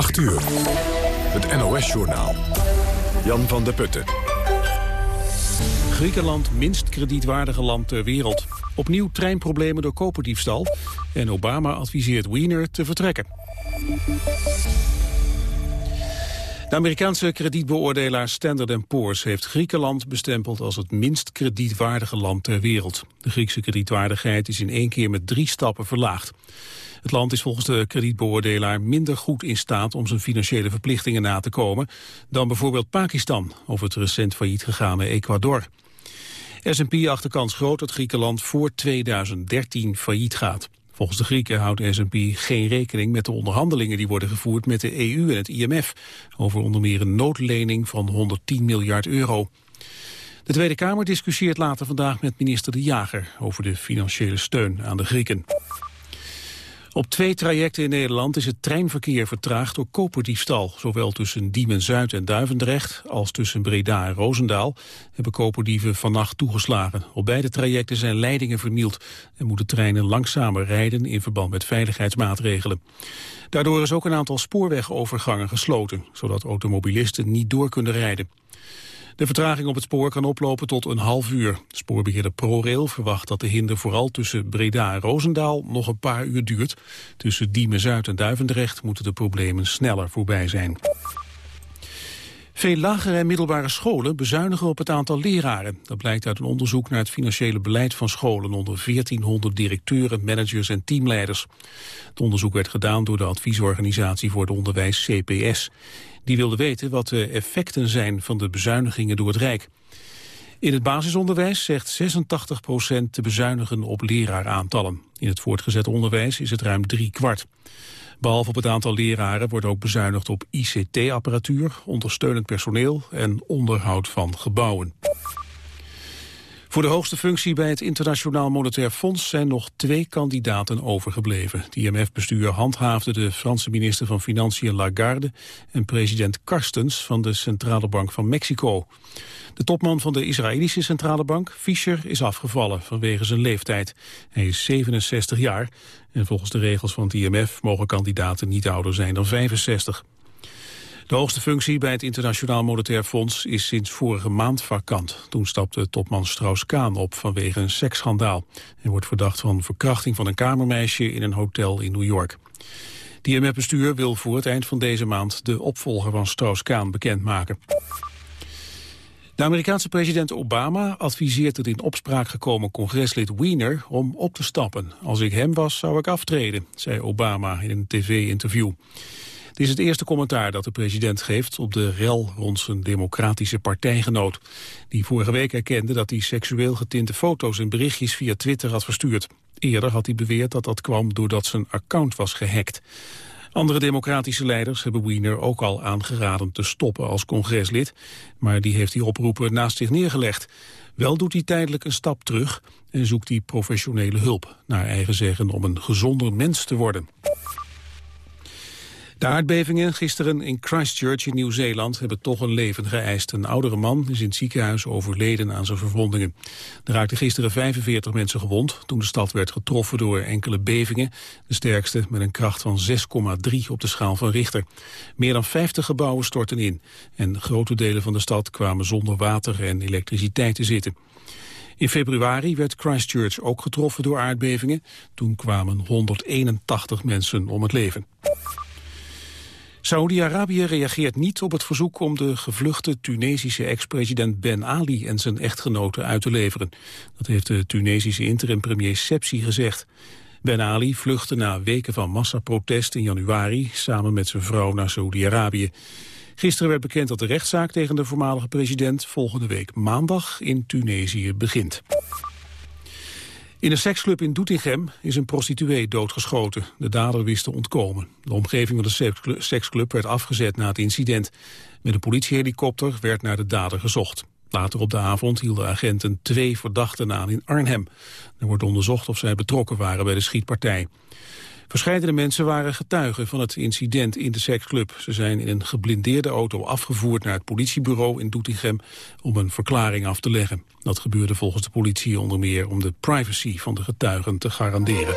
8 uur. Het NOS-journaal. Jan van der Putten. Griekenland minst kredietwaardige land ter wereld. Opnieuw treinproblemen door koperdiefstal. En Obama adviseert Wiener te vertrekken. De Amerikaanse kredietbeoordelaar Standard Poor's heeft Griekenland bestempeld als het minst kredietwaardige land ter wereld. De Griekse kredietwaardigheid is in één keer met drie stappen verlaagd. Het land is volgens de kredietbeoordelaar minder goed in staat om zijn financiële verplichtingen na te komen dan bijvoorbeeld Pakistan of het recent failliet gegane Ecuador. S&P achterkans groot dat Griekenland voor 2013 failliet gaat. Volgens de Grieken houdt S&P geen rekening met de onderhandelingen die worden gevoerd met de EU en het IMF over onder meer een noodlening van 110 miljard euro. De Tweede Kamer discussieert later vandaag met minister De Jager over de financiële steun aan de Grieken. Op twee trajecten in Nederland is het treinverkeer vertraagd door koperdiefstal. Zowel tussen Diemen-Zuid en Duivendrecht als tussen Breda en Roosendaal hebben koperdieven vannacht toegeslagen. Op beide trajecten zijn leidingen vernield en moeten treinen langzamer rijden in verband met veiligheidsmaatregelen. Daardoor is ook een aantal spoorwegovergangen gesloten, zodat automobilisten niet door kunnen rijden. De vertraging op het spoor kan oplopen tot een half uur. Spoorbeheerder ProRail verwacht dat de hinder vooral tussen Breda en Roosendaal nog een paar uur duurt. Tussen Diemen-Zuid en Duivendrecht moeten de problemen sneller voorbij zijn. Veel lagere en middelbare scholen bezuinigen op het aantal leraren. Dat blijkt uit een onderzoek naar het financiële beleid van scholen onder 1400 directeuren, managers en teamleiders. Het onderzoek werd gedaan door de adviesorganisatie voor het onderwijs CPS. Die wilde weten wat de effecten zijn van de bezuinigingen door het Rijk. In het basisonderwijs zegt 86% te bezuinigen op leraaraantallen. In het voortgezet onderwijs is het ruim drie kwart. Behalve op het aantal leraren wordt ook bezuinigd op ICT-apparatuur, ondersteunend personeel en onderhoud van gebouwen. Voor de hoogste functie bij het Internationaal Monetair Fonds zijn nog twee kandidaten overgebleven. Het IMF-bestuur handhaafde de Franse minister van Financiën Lagarde en president Karstens van de Centrale Bank van Mexico. De topman van de Israëlische Centrale Bank, Fischer, is afgevallen vanwege zijn leeftijd. Hij is 67 jaar en volgens de regels van het IMF mogen kandidaten niet ouder zijn dan 65. De hoogste functie bij het Internationaal Monetair Fonds is sinds vorige maand vakant. Toen stapte topman Strauss-Kaan op vanwege een seksschandaal. Hij wordt verdacht van verkrachting van een kamermeisje in een hotel in New York. Het IMF-bestuur wil voor het eind van deze maand de opvolger van Strauss-Kaan bekendmaken. De Amerikaanse president Obama adviseert het in opspraak gekomen congreslid Wiener om op te stappen. Als ik hem was, zou ik aftreden, zei Obama in een tv-interview. Het is het eerste commentaar dat de president geeft op de rel rond zijn democratische partijgenoot. Die vorige week erkende dat hij seksueel getinte foto's en berichtjes via Twitter had verstuurd. Eerder had hij beweerd dat dat kwam doordat zijn account was gehackt. Andere democratische leiders hebben Wiener ook al aangeraden te stoppen als congreslid, maar die heeft die oproepen naast zich neergelegd. Wel doet hij tijdelijk een stap terug en zoekt hij professionele hulp, naar eigen zeggen om een gezonder mens te worden. De aardbevingen gisteren in Christchurch in Nieuw-Zeeland hebben toch een leven geëist. Een oudere man is in het ziekenhuis overleden aan zijn verwondingen. Er raakten gisteren 45 mensen gewond toen de stad werd getroffen door enkele bevingen. De sterkste met een kracht van 6,3 op de schaal van Richter. Meer dan 50 gebouwen stortten in en grote delen van de stad kwamen zonder water en elektriciteit te zitten. In februari werd Christchurch ook getroffen door aardbevingen. Toen kwamen 181 mensen om het leven. Saoedi-Arabië reageert niet op het verzoek om de gevluchte Tunesische ex-president Ben Ali en zijn echtgenote uit te leveren. Dat heeft de Tunesische interim-premier Sepsi gezegd. Ben Ali vluchtte na weken van massaprotest in januari samen met zijn vrouw naar Saoedi-Arabië. Gisteren werd bekend dat de rechtszaak tegen de voormalige president volgende week maandag in Tunesië begint. In een seksclub in Doetinchem is een prostituee doodgeschoten. De dader wist te ontkomen. De omgeving van de seksclub werd afgezet na het incident. Met een politiehelikopter werd naar de dader gezocht. Later op de avond hielden agenten twee verdachten aan in Arnhem. Er wordt onderzocht of zij betrokken waren bij de schietpartij. Verscheidene mensen waren getuigen van het incident in de seksclub. Ze zijn in een geblindeerde auto afgevoerd naar het politiebureau in Doetinchem om een verklaring af te leggen. Dat gebeurde volgens de politie onder meer om de privacy van de getuigen te garanderen.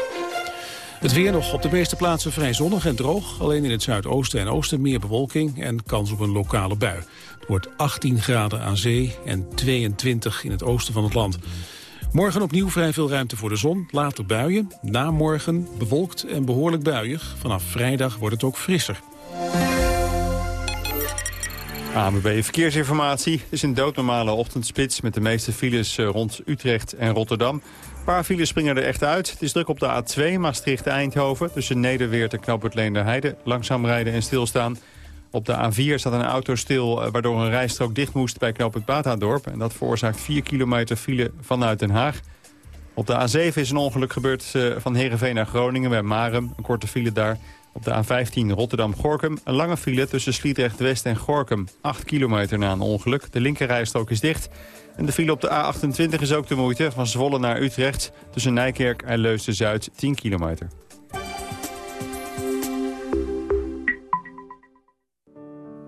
Het weer nog op de meeste plaatsen vrij zonnig en droog. Alleen in het zuidoosten en oosten meer bewolking en kans op een lokale bui. Het wordt 18 graden aan zee en 22 in het oosten van het land. Morgen opnieuw vrij veel ruimte voor de zon, later buien. Na morgen bewolkt en behoorlijk buiig. Vanaf vrijdag wordt het ook frisser. AMB Verkeersinformatie is een doodnormale ochtendspits... met de meeste files eh, rond Utrecht en Rotterdam. Een paar files springen er echt uit. Het is druk op de A2 Maastricht-Eindhoven... tussen Nederweert en Knoopert Leender-Heide. Langzaam rijden en stilstaan. Op de A4 staat een auto stil... Eh, waardoor een rijstrook dicht moest bij Knoopert Batadorp. En dat veroorzaakt 4 kilometer file vanuit Den Haag. Op de A7 is een ongeluk gebeurd eh, van Heerenveen naar Groningen bij Marem. Een korte file daar. Op de A15 Rotterdam-Gorkum een lange file tussen Sliedrecht-West en Gorkum. 8 kilometer na een ongeluk. De linkerrijstrook is dicht. En de file op de A28 is ook de moeite. Van Zwolle naar Utrecht tussen Nijkerk en Leusden-Zuid 10 kilometer.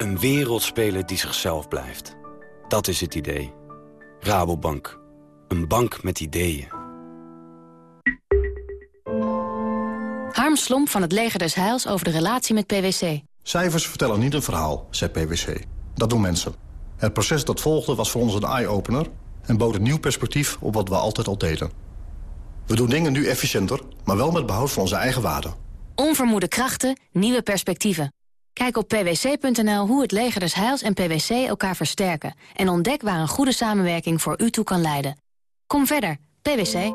Een wereldspeler die zichzelf blijft. Dat is het idee. Rabobank. Een bank met ideeën. Harm Slomp van het Leger des Heils over de relatie met PwC. Cijfers vertellen niet een verhaal, zei PwC. Dat doen mensen. Het proces dat volgde was voor ons een eye-opener... en bood een nieuw perspectief op wat we altijd al deden. We doen dingen nu efficiënter, maar wel met behoud van onze eigen waarden. Onvermoede krachten, nieuwe perspectieven. Kijk op pwc.nl hoe het Leger des Heils en PwC elkaar versterken... en ontdek waar een goede samenwerking voor u toe kan leiden. Kom verder, PwC.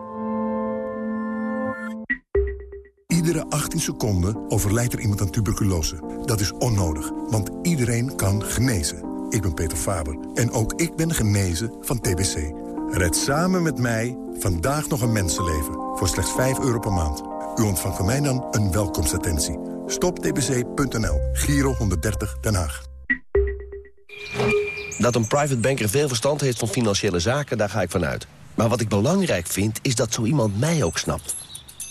Iedere 18 seconden overlijdt er iemand aan tuberculose. Dat is onnodig, want iedereen kan genezen. Ik ben Peter Faber en ook ik ben genezen van TBC. Red samen met mij vandaag nog een mensenleven voor slechts 5 euro per maand. U ontvangt van mij dan een welkomstattentie. Stoptbc.nl, Giro 130 Den Haag. Dat een private banker veel verstand heeft van financiële zaken, daar ga ik vanuit. Maar wat ik belangrijk vind, is dat zo iemand mij ook snapt.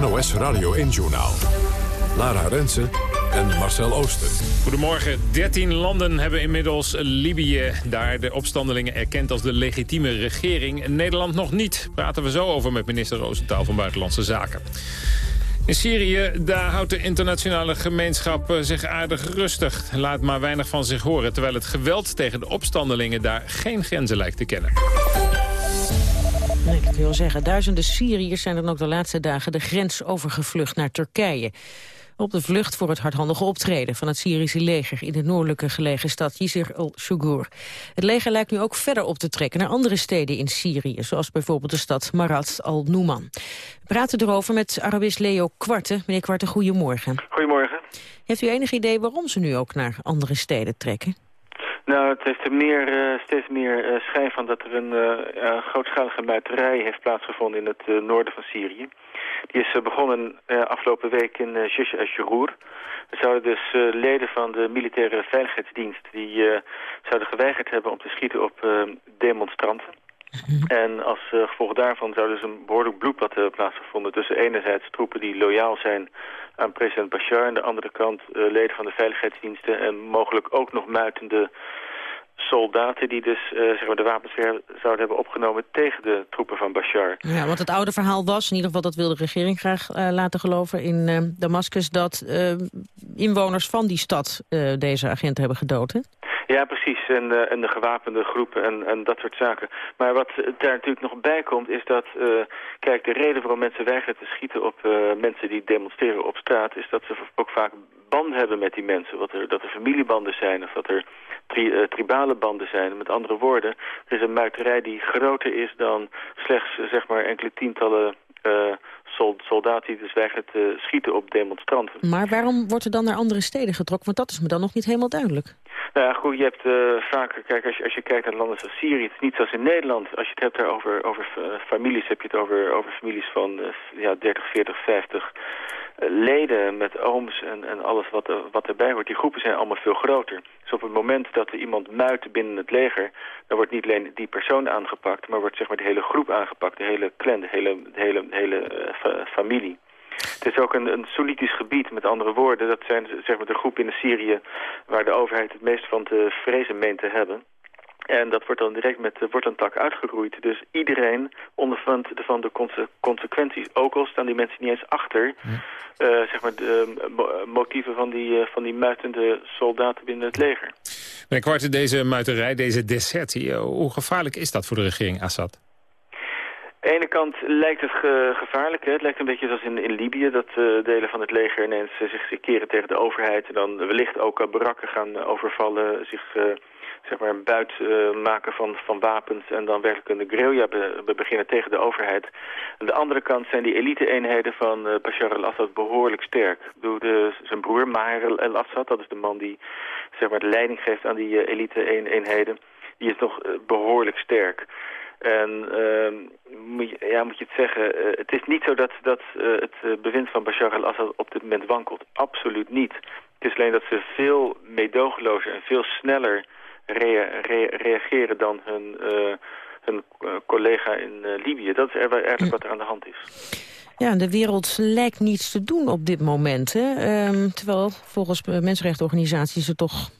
NOS Radio 1-journaal. Lara Rensen en Marcel Ooster. Goedemorgen. 13 landen hebben inmiddels Libië daar de opstandelingen erkend als de legitieme regering. Nederland nog niet. Praten we zo over met minister Roosentaal van Buitenlandse Zaken. In Syrië, daar houdt de internationale gemeenschap eh, zich aardig rustig. Laat maar weinig van zich horen, terwijl het geweld tegen de opstandelingen daar geen grenzen lijkt te kennen. Nee, ik wil zeggen, duizenden Syriërs zijn dan ook de laatste dagen de grens overgevlucht naar Turkije. Op de vlucht voor het hardhandige optreden van het Syrische leger in de noordelijke gelegen stad Yizir al-Shugur. Het leger lijkt nu ook verder op te trekken naar andere steden in Syrië, zoals bijvoorbeeld de stad Marat al-Nouman. We praten erover met Arabist Leo Kwarte. Meneer Kwarte, goedemorgen. Goedemorgen. Heeft u enig idee waarom ze nu ook naar andere steden trekken? Nou, het heeft er meer, uh, steeds meer uh, schijn van dat er een uh, grootschalige muiterij heeft plaatsgevonden in het noorden van Syrië. Die is begonnen afgelopen week in uh, al-Shurur. Er zouden dus leden van de militaire veiligheidsdienst... die zouden geweigerd hebben om te schieten op demonstranten. En als gevolg daarvan zou dus een behoorlijk bloedbad hebben plaatsgevonden... tussen enerzijds troepen die loyaal zijn aan president Bashar... en de andere kant uh, leden van de veiligheidsdiensten... en mogelijk ook nog muitende soldaten die dus uh, zeg maar de wapens weer zouden hebben opgenomen tegen de troepen van Bashar. Ja, want het oude verhaal was, in ieder geval dat wil de regering graag uh, laten geloven in uh, Damascus, dat inwoners van die stad deze agenten hebben gedood. Hè? Ja, precies. En, uh, en de gewapende groepen en, en dat soort zaken. Maar wat daar natuurlijk nog bij komt is dat... Uh, kijk, de reden waarom mensen weigeren te schieten op uh, mensen die demonstreren op straat... is dat ze ook vaak band hebben met die mensen. Wat er, dat er familiebanden zijn of dat er tri tribale banden zijn. Met andere woorden, er is een muiterij die groter is dan slechts zeg maar enkele tientallen soldaten die dus weigeren te schieten op demonstranten. Maar waarom wordt er dan naar andere steden getrokken? Want dat is me dan nog niet helemaal duidelijk. Nou ja, goed, je hebt uh, vaker, kijk, als je, als je kijkt naar landen zoals Syrië, het is niet zoals in Nederland. Als je het hebt over, over uh, families, heb je het over, over families van uh, ja, 30, 40, 50 leden met ooms en, en alles wat, wat erbij hoort. Die groepen zijn allemaal veel groter. Dus op het moment dat er iemand muit binnen het leger, dan wordt niet alleen die persoon aangepakt, maar wordt zeg maar de hele groep aangepakt, de hele clan, de hele, hele, hele familie. Het is ook een, een gebied, met andere woorden. Dat zijn zeg maar, de groepen in Syrië waar de overheid het meest van te vrezen meent te hebben. En dat wordt dan direct met de worteltak uitgegroeid. Dus iedereen ondervindt van de conse consequenties. Ook al staan die mensen niet eens achter ja. uh, zeg maar de uh, motieven van die, uh, van die muitende soldaten binnen het leger. Meneer Kwart, deze muiterij, deze desertie, hoe gevaarlijk is dat voor de regering Assad? Aan de ene kant lijkt het ge gevaarlijk. Hè? Het lijkt een beetje zoals in, in Libië, dat uh, delen van het leger ineens uh, zich keren tegen de overheid. En dan wellicht ook uh, barakken gaan overvallen, zich zeg maar een buit maken van, van wapens. En dan werkelijk een guerrilla be beginnen tegen de overheid. Aan de andere kant zijn die elite-eenheden van Bashar al-Assad behoorlijk sterk. Doe de, zijn broer Maher al-Assad, dat is de man die zeg maar, de leiding geeft aan die elite-eenheden. Die is nog behoorlijk sterk. En uh, moet, je, ja, moet je het zeggen, het is niet zo dat, dat het bewind van Bashar al-Assad op dit moment wankelt. Absoluut niet. Het is alleen dat ze veel meedogenlozer en veel sneller rea rea reageren dan hun, hun collega in Libië. Dat is eigenlijk wat er aan de hand is. Ja, de wereld lijkt niets te doen op dit moment. Hè? Um, terwijl volgens mensenrechtenorganisaties er toch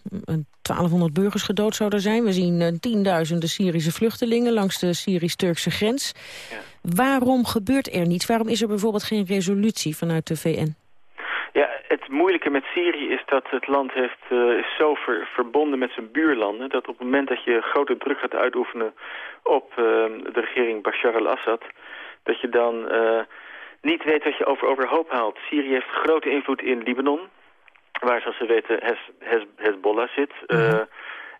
1200 burgers gedood zouden zijn. We zien tienduizenden Syrische vluchtelingen langs de Syrisch-Turkse grens. Ja. Waarom gebeurt er niets? Waarom is er bijvoorbeeld geen resolutie vanuit de VN? Ja, het moeilijke met Syrië is dat het land heeft, uh, is zo ver, verbonden met zijn buurlanden... dat op het moment dat je grote druk gaat uitoefenen op uh, de regering Bashar al-Assad... dat je dan niet weet wat je over overhoop haalt. Syrië heeft grote invloed in Libanon, waar zoals we weten Hezbollah zit. Uh,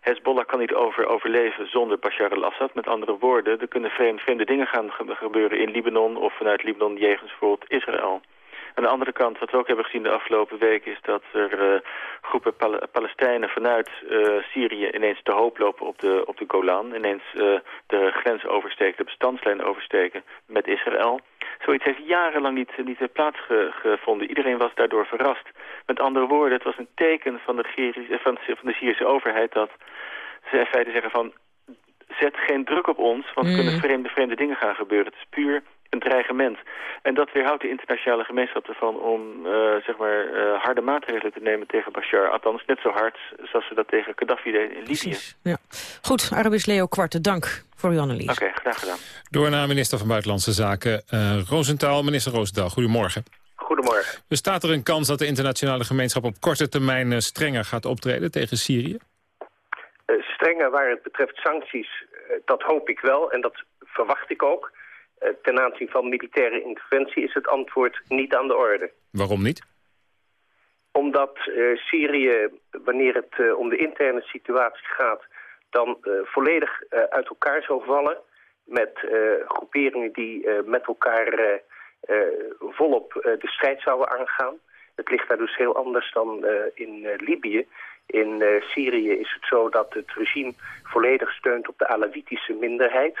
Hezbollah kan niet over, overleven zonder Bashar al-Assad. Met andere woorden, er kunnen vreemde, vreemde dingen gaan gebeuren in Libanon of vanuit Libanon jegens bijvoorbeeld Israël. Aan de andere kant, wat we ook hebben gezien de afgelopen week... is dat er uh, groepen Pal Palestijnen vanuit uh, Syrië ineens te hoop lopen op de, op de Golan. Ineens uh, de grens oversteken, de bestandslijn oversteken met Israël. Zoiets heeft jarenlang niet, niet plaatsgevonden. Iedereen was daardoor verrast. Met andere woorden, het was een teken van de, van, van de Syrische overheid... dat ze in feite zeggen van... zet geen druk op ons, want er mm. kunnen vreemde, vreemde dingen gaan gebeuren. Het is puur een dreigement. En dat weerhoudt de internationale gemeenschap ervan om uh, zeg maar, uh, harde maatregelen te nemen tegen Bashar. Althans net zo hard zoals ze dat tegen Gaddafi deden in Libië. Precies, ja. Goed, Arabisch Leo Kwarte, dank voor uw analyse. Oké, okay, graag gedaan. Door naar minister van Buitenlandse Zaken, uh, Roosentaal. Minister Roosentaal, goedemorgen. Goedemorgen. Bestaat er een kans dat de internationale gemeenschap op korte termijn strenger gaat optreden tegen Syrië? strenger waar het betreft sancties, dat hoop ik wel en dat verwacht ik ook. Eh, ten aanzien van militaire interventie is het antwoord niet aan de orde. Waarom niet? Omdat uh, Syrië, wanneer het uh, om de interne situatie gaat... dan uh, volledig uit elkaar zou vallen... met groeperingen die met elkaar volop de strijd zouden aangaan. Het ligt daar dus heel anders dan in Libië. In Syrië is het zo dat het regime volledig steunt op de Alawitische minderheid...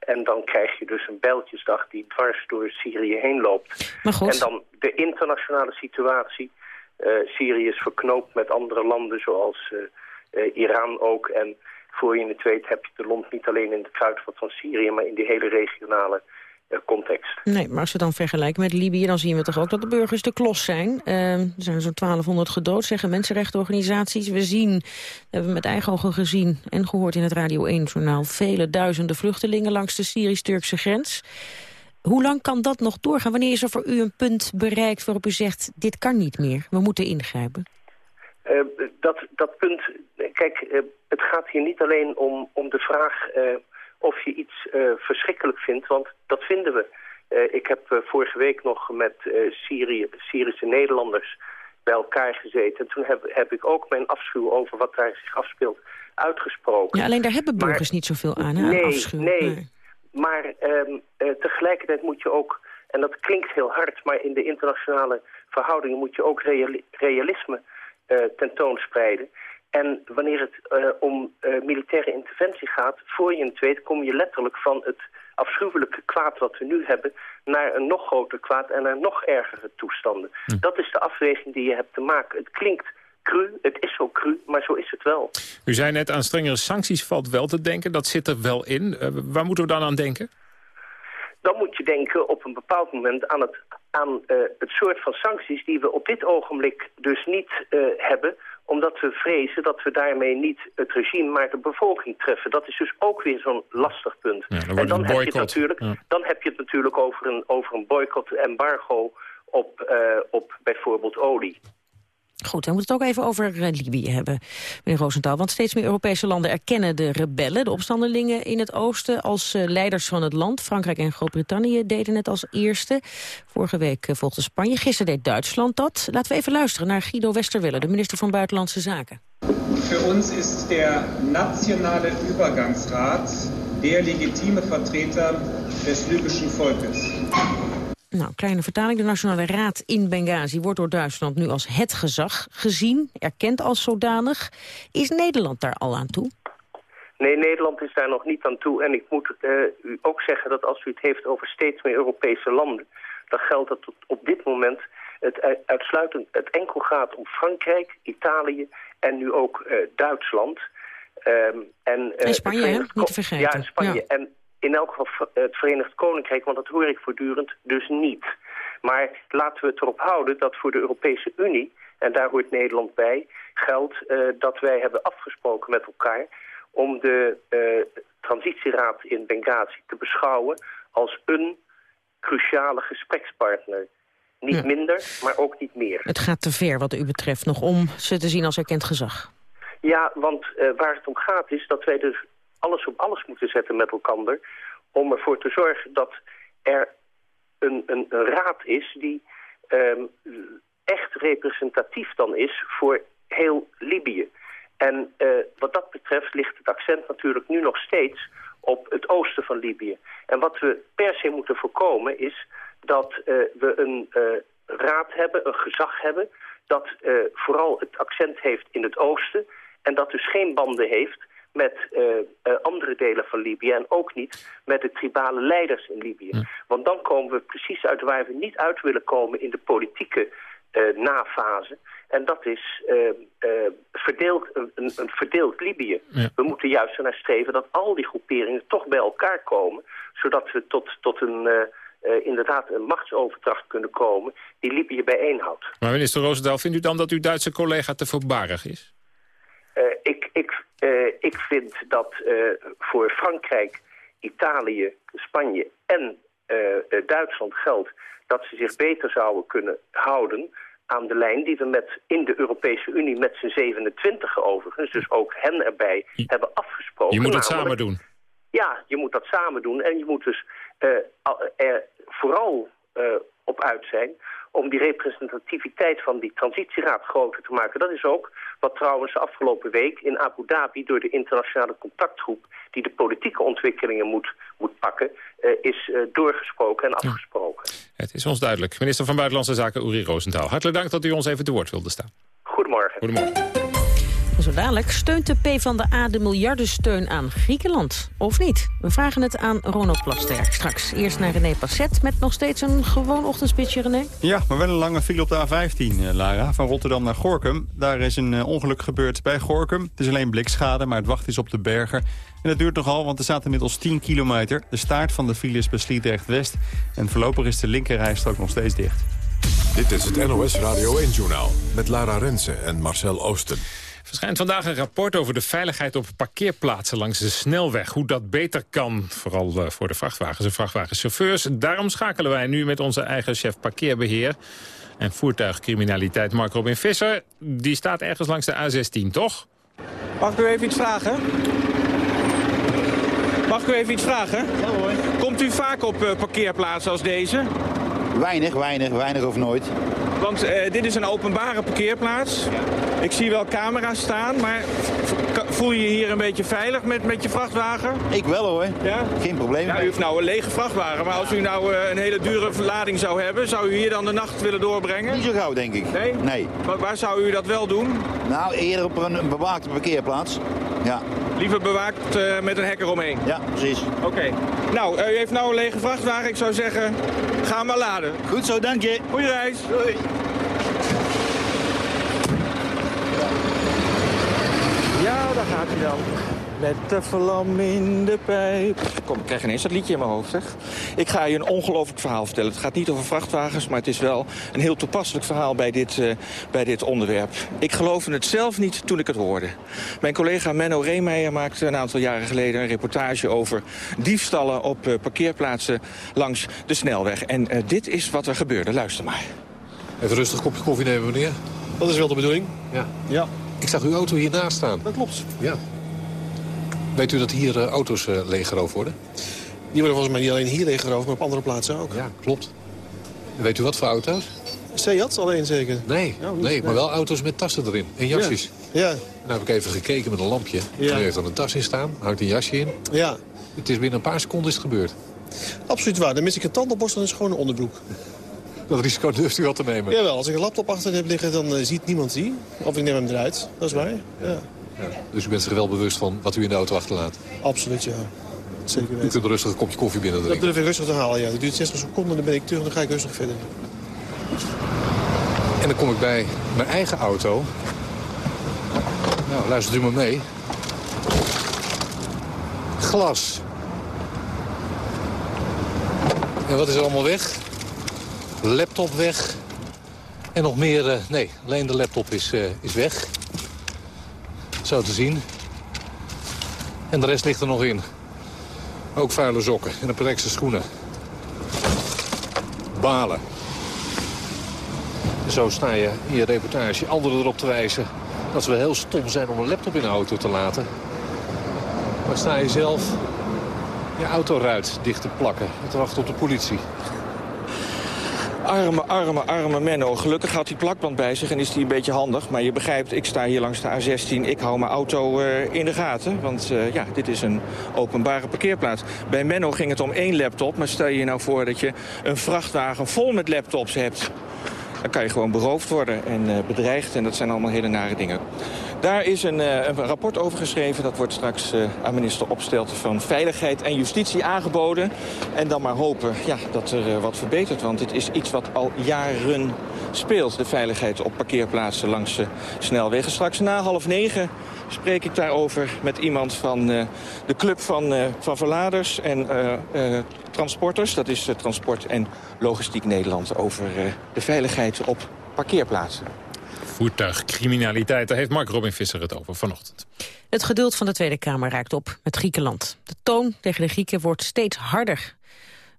En dan krijg je dus een bijltjesdag die dwars door Syrië heen loopt. Maar goed. En dan de internationale situatie. Uh, Syrië is verknoopt met andere landen zoals uh, uh, Iran ook. En voor je het weet heb je de lont niet alleen in het kruidvat van Syrië... maar in die hele regionale context. Nee, maar als we dan vergelijken met Libië... dan zien we toch ook dat de burgers de klos zijn. Uh, er zijn zo'n 1200 gedood, zeggen mensenrechtenorganisaties. We zien, we hebben met eigen ogen gezien en gehoord in het Radio 1-journaal... vele duizenden vluchtelingen langs de Syrisch-Turkse grens. Hoe lang kan dat nog doorgaan? Wanneer is er voor u een punt bereikt waarop u zegt... dit kan niet meer, we moeten ingrijpen? Uh, dat, dat punt, kijk, uh, het gaat hier niet alleen om, om de vraag uh, of je iets verschrikkelijk vindt, want dat vinden we. ik heb vorige week nog met Syrië, Syrische Nederlanders bij elkaar gezeten. En toen heb, heb ik ook mijn afschuw over wat daar zich afspeelt uitgesproken. Ja, alleen daar hebben burgers maar, niet zoveel aan, hè? Nee, afschuw. nee. nee. Maar um, tegelijkertijd moet je ook, en dat klinkt heel hard... maar in de internationale verhoudingen moet je ook reali realisme uh, tentoonspreiden. En wanneer het uh, om uh, militaire interventie gaat, voor je het weet, kom je letterlijk van het afschuwelijke kwaad wat we nu hebben... naar een nog groter kwaad en naar nog ergere toestanden. Hm. Dat is de afweging die je hebt te maken. Het klinkt cru, het is zo cru, maar zo is het wel. U zei net, aan strengere sancties valt wel te denken. Dat zit er wel in. Uh, waar moeten we dan aan denken? Dan moet je denken op een bepaald moment aan het, aan, het soort van sancties... die we op dit ogenblik dus niet hebben omdat we vrezen dat we daarmee niet het regime, maar de bevolking treffen. Dat is dus ook weer zo'n lastig punt. Ja, dan en dan heb, je het natuurlijk, ja. dan heb je het natuurlijk over een, over een boycott-embargo op, uh, op bijvoorbeeld olie. Goed, we moeten het ook even over uh, Libië hebben, meneer Rosenthal. Want steeds meer Europese landen erkennen de rebellen, de opstandelingen in het oosten, als uh, leiders van het land. Frankrijk en Groot-Brittannië deden het als eerste. Vorige week uh, volgde Spanje, gisteren deed Duitsland dat. Laten we even luisteren naar Guido Westerwelle, de minister van Buitenlandse Zaken. Voor ons is de Nationale Übergangsraad der legitieme vertreter des libyschen volkes. Nou, kleine vertaling. De Nationale Raad in Benghazi wordt door Duitsland nu als het gezag gezien, erkend als zodanig. Is Nederland daar al aan toe? Nee, Nederland is daar nog niet aan toe. En ik moet uh, u ook zeggen dat als u het heeft over steeds meer Europese landen... dan geldt dat op dit moment het uitsluitend het enkel gaat om Frankrijk, Italië en nu ook uh, Duitsland. Um, en, uh, en Spanje, hè? Niet te vergeten. Ja, Spanje. Ja. En in elk geval het Verenigd Koninkrijk, want dat hoor ik voortdurend, dus niet. Maar laten we het erop houden dat voor de Europese Unie, en daar hoort Nederland bij, geldt uh, dat wij hebben afgesproken met elkaar om de uh, transitieraad in Benghazi te beschouwen als een cruciale gesprekspartner. Niet ja. minder, maar ook niet meer. Het gaat te ver wat u betreft nog om ze te zien als erkend gezag. Ja, want uh, waar het om gaat is dat wij dus alles op alles moeten zetten met elkaar... om ervoor te zorgen dat er een, een, raad is die um, echt representatief dan is voor heel Libië. En uh, wat dat betreft ligt het accent natuurlijk nu nog steeds op het oosten van Libië. En wat we per se moeten voorkomen is dat uh, we een uh, raad hebben, een gezag hebben... dat vooral het accent heeft in het oosten... en dat dus geen banden heeft met uh, uh, andere delen van Libië en ook niet met de tribale leiders in Libië. Ja. Want dan komen we precies uit waar we niet uit willen komen in de politieke uh, nafase. En dat is verdeeld, een, een, verdeeld Libië. Ja. We moeten juist ernaar streven dat al die groeperingen toch bij elkaar komen, zodat we tot, tot een... Uh, inderdaad een machtsoverdracht kunnen komen die Libië bijeenhoudt. Maar minister Roosendaal, vindt u dan dat uw Duitse collega te voorbarig is? Uh, ik, vind dat uh, voor Frankrijk, Italië, Spanje en Duitsland geldt... dat ze zich beter zouden kunnen houden aan de lijn die we met, in de Europese Unie met z'n 27 overigens... dus ook hen erbij hebben afgesproken. Je moet het namelijk, samen doen. Ja, je moet dat samen doen. En je moet dus er vooral op uit zijn om die representativiteit van die transitieraad groter te maken. Dat is ook wat trouwens de afgelopen week in Abu Dhabi door de internationale contactgroep die de politieke ontwikkelingen moet, moet pakken, uh, is uh, doorgesproken en afgesproken. Het is ons duidelijk. Minister van Buitenlandse Zaken Uri Rosenthal. Hartelijk dank dat u ons even te woord wilde staan. Goedemorgen. Goedemorgen. Zo dadelijk steunt de PvdA de miljardensteun aan Griekenland. Of niet? We vragen het aan Ronald Plasterk straks. Eerst naar René Passet met nog steeds een gewoon ochtendspitsje, René. Ja, maar wel een lange file op de A15, Lara. Van Rotterdam naar Gorkum. Daar is een ongeluk gebeurd bij Gorkum. Het is alleen blikschade, maar het wacht is op de bergen. En dat duurt nogal, want er staat inmiddels 10 kilometer. De staart van de file is bij Sliedrecht-West. En voorlopig is de linkerrijstrook nog steeds dicht. Dit is het NOS Radio 1-journaal met Lara Rensen en Marcel Oosten verschijnt vandaag een rapport over de veiligheid op parkeerplaatsen langs de snelweg. Hoe dat beter kan, vooral uh, voor de vrachtwagens en vrachtwagenchauffeurs. Daarom schakelen wij nu met onze eigen chef parkeerbeheer. En voertuigcriminaliteit Mark Robin Visser, die staat ergens langs de A16, toch? Mag ik u even iets vragen? Mag ik u even iets vragen? Ja hoor. Komt u vaak op uh, parkeerplaatsen als deze? Weinig, weinig, weinig of nooit. Want uh, dit is een openbare parkeerplaats. Ik zie wel camera's staan, maar voel je je hier een beetje veilig met, met je vrachtwagen? Ik wel hoor. Ja? Geen probleem. Ja, u heeft nou een lege vrachtwagen, maar als u nou uh, een hele dure verlading zou hebben, zou u hier dan de nacht willen doorbrengen? Niet zo gauw, denk ik. Nee? Nee. Maar waar zou u dat wel doen? Nou, eerder op een, een bewaakte parkeerplaats. Ja. Liever bewaakt uh, met een hek eromheen? Ja, precies. Oké. Okay. Nou, u heeft nou een lege vrachtwagen. Ik zou zeggen, ga maar laden. Goed zo, dank je. Goeie reis. Doei. Ja, daar gaat hij dan. Met de vlam in de pijp. Kom, ik krijg ineens dat liedje in mijn hoofd, zeg. Ik ga je een ongelooflijk verhaal vertellen. Het gaat niet over vrachtwagens, maar het is wel een heel toepasselijk verhaal bij dit, uh, bij dit onderwerp. Ik geloofde het zelf niet toen ik het hoorde. Mijn collega Menno Reemeijer maakte een aantal jaren geleden een reportage over diefstallen op uh, parkeerplaatsen langs de snelweg. En uh, dit is wat er gebeurde. Luister maar. Even rustig een kopje koffie nemen, meneer. Dat is wel de bedoeling. Ja. Ja. Ik zag uw auto hiernaast staan. Dat klopt. Ja. Weet u dat hier uh, auto's uh, leeggeroofd worden? Die worden volgens mij niet alleen hier leeggeroofd, maar op andere plaatsen ook. Ja, klopt. En weet u wat voor auto's? Seat alleen zeker? Nee, ja, nee, nee, maar wel auto's met tassen erin. En jasjes. Ja. ja. Nou heb ik even gekeken met een lampje. Ja. Nu heeft er een tas in staan, hangt een jasje in. Ja. Het is binnen een paar seconden is het gebeurd. Absoluut waar. Dan mis ik een tandenborstel en een onderbroek. Dat risico durft u wel te nemen? Jawel, als ik een laptop achter heb liggen, dan uh, ziet niemand die. Of ik neem hem eruit. Dat is waar. Ja. ja. Ja. Dus u bent zich wel bewust van wat u in de auto achterlaat? Absoluut, ja. Zeker weten. U kunt rustig een kopje koffie binnen drinken? Dat durf ik rustig te halen, ja. Dat duurt 60 seconden, dan ben ik terug en dan ga ik rustig verder. En dan kom ik bij mijn eigen auto. Nou, luistert u maar mee. Glas. En wat is er allemaal weg? Laptop weg. En nog meer... Uh, nee, alleen de laptop is, uh, is weg. Zo te zien. En de rest ligt er nog in. Ook vuile sokken en een paar schoenen. Balen. En zo sta je in je reportage anderen erop te wijzen... dat ze wel heel stom zijn om een laptop in de auto te laten. Maar sta je zelf je autoruit dicht te plakken... en te wachten op de politie. Arme, arme, arme Menno. Gelukkig had hij plakband bij zich en is hij een beetje handig. Maar je begrijpt, ik sta hier langs de A16. Ik hou mijn auto uh, in de gaten. Want uh, ja, dit is een openbare parkeerplaats. Bij Menno ging het om één laptop. Maar stel je nou voor dat je een vrachtwagen vol met laptops hebt. Dan kan je gewoon beroofd worden en uh, bedreigd. En dat zijn allemaal hele nare dingen. Daar is een, uh, een, rapport over geschreven. Dat wordt straks uh, aan minister Opstelten van Veiligheid en Justitie aangeboden. En dan maar hopen ja, dat er wat verbetert. Want dit is iets wat al jaren speelt. De veiligheid op parkeerplaatsen langs snelwegen. Straks na half negen spreek ik daarover met iemand van de club van, van verladers en transporters. Dat is Transport en Logistiek Nederland over de veiligheid op parkeerplaatsen voertuigcriminaliteit. Daar heeft Mark Robin Visser het over vanochtend. Het geduld van de Tweede Kamer raakt op met Griekenland. De toon tegen de Grieken wordt steeds harder.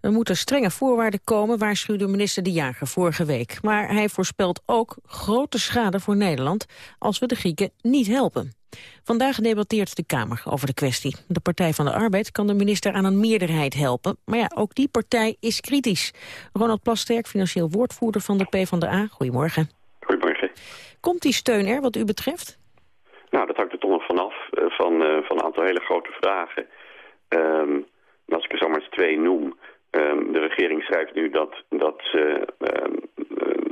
Er moeten strenge voorwaarden komen, waarschuwde minister De Jager vorige week. Maar hij voorspelt ook grote schade voor Nederland als we de Grieken niet helpen. Vandaag debatteert de Kamer over de kwestie. De Partij van de Arbeid kan de minister aan een meerderheid helpen. Maar ja, ook die partij is kritisch. Ronald Plasterk, financieel woordvoerder van de PvdA. Goedemorgen. Goedemorgen. Komt die steun er wat u betreft? Nou, dat hangt er toch nog vanaf. Uh, van, uh, van een aantal hele grote vragen. Um, als ik er zomaar eens twee noem. Um, de regering schrijft nu dat, dat, uh, um,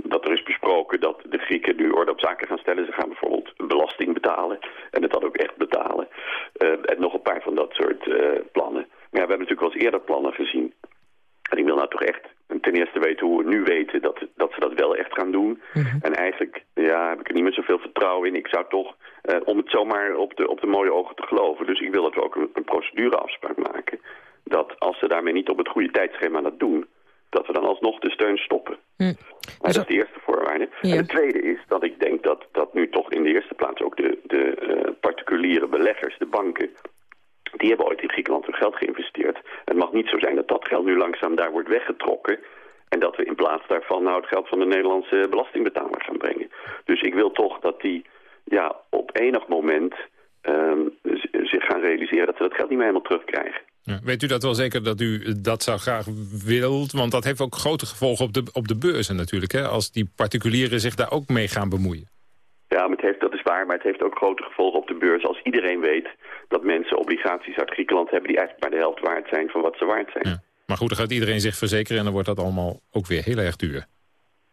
dat er is besproken dat de Grieken nu orde op zaken gaan stellen. Ze gaan bijvoorbeeld belasting betalen en het dan ook echt betalen. en nog een paar van dat soort plannen. Maar ja, we hebben natuurlijk wel eens eerder plannen gezien. En ik wil nou toch echt ten eerste weten hoe we nu weten dat, dat ze dat wel echt gaan doen. Mm -hmm. En eigenlijk ja, heb ik er niet meer zoveel vertrouwen in. Ik zou toch, uh, om het zomaar op de, op de mooie ogen te geloven... dus ik wil dat we ook een, een procedureafspraak maken... dat als ze daarmee niet op het goede tijdschema dat doen... dat we dan alsnog de steun stoppen. Mm. Maar dat is de eerste voorwaarde. Ja. En de tweede is dat ik denk dat, dat nu toch in de eerste plaats ook de, de uh, particuliere beleggers, de banken die hebben ooit in Griekenland hun geld geïnvesteerd. Het mag niet zo zijn dat dat geld nu langzaam daar wordt weggetrokken... En dat we in plaats daarvan nou het geld van de Nederlandse belastingbetaler gaan brengen. Dus ik wil toch dat die ja, op enig moment ehm, zich gaan realiseren dat ze dat geld niet meer helemaal terugkrijgen. Ja, weet u dat wel zeker dat u dat zou graag wilt? Want dat heeft ook grote gevolgen op de, op de beurzen natuurlijk. Hè? Als die particulieren zich daar ook mee gaan bemoeien. Ja, maar het heeft, dat is waar, maar het heeft ook grote gevolgen op de beurs. Als iedereen weet dat mensen obligaties uit Griekenland hebben... die eigenlijk maar de helft waard zijn van wat ze waard zijn. Ja. Maar goed, dan gaat iedereen zich verzekeren en dan wordt dat allemaal ook weer heel erg duur.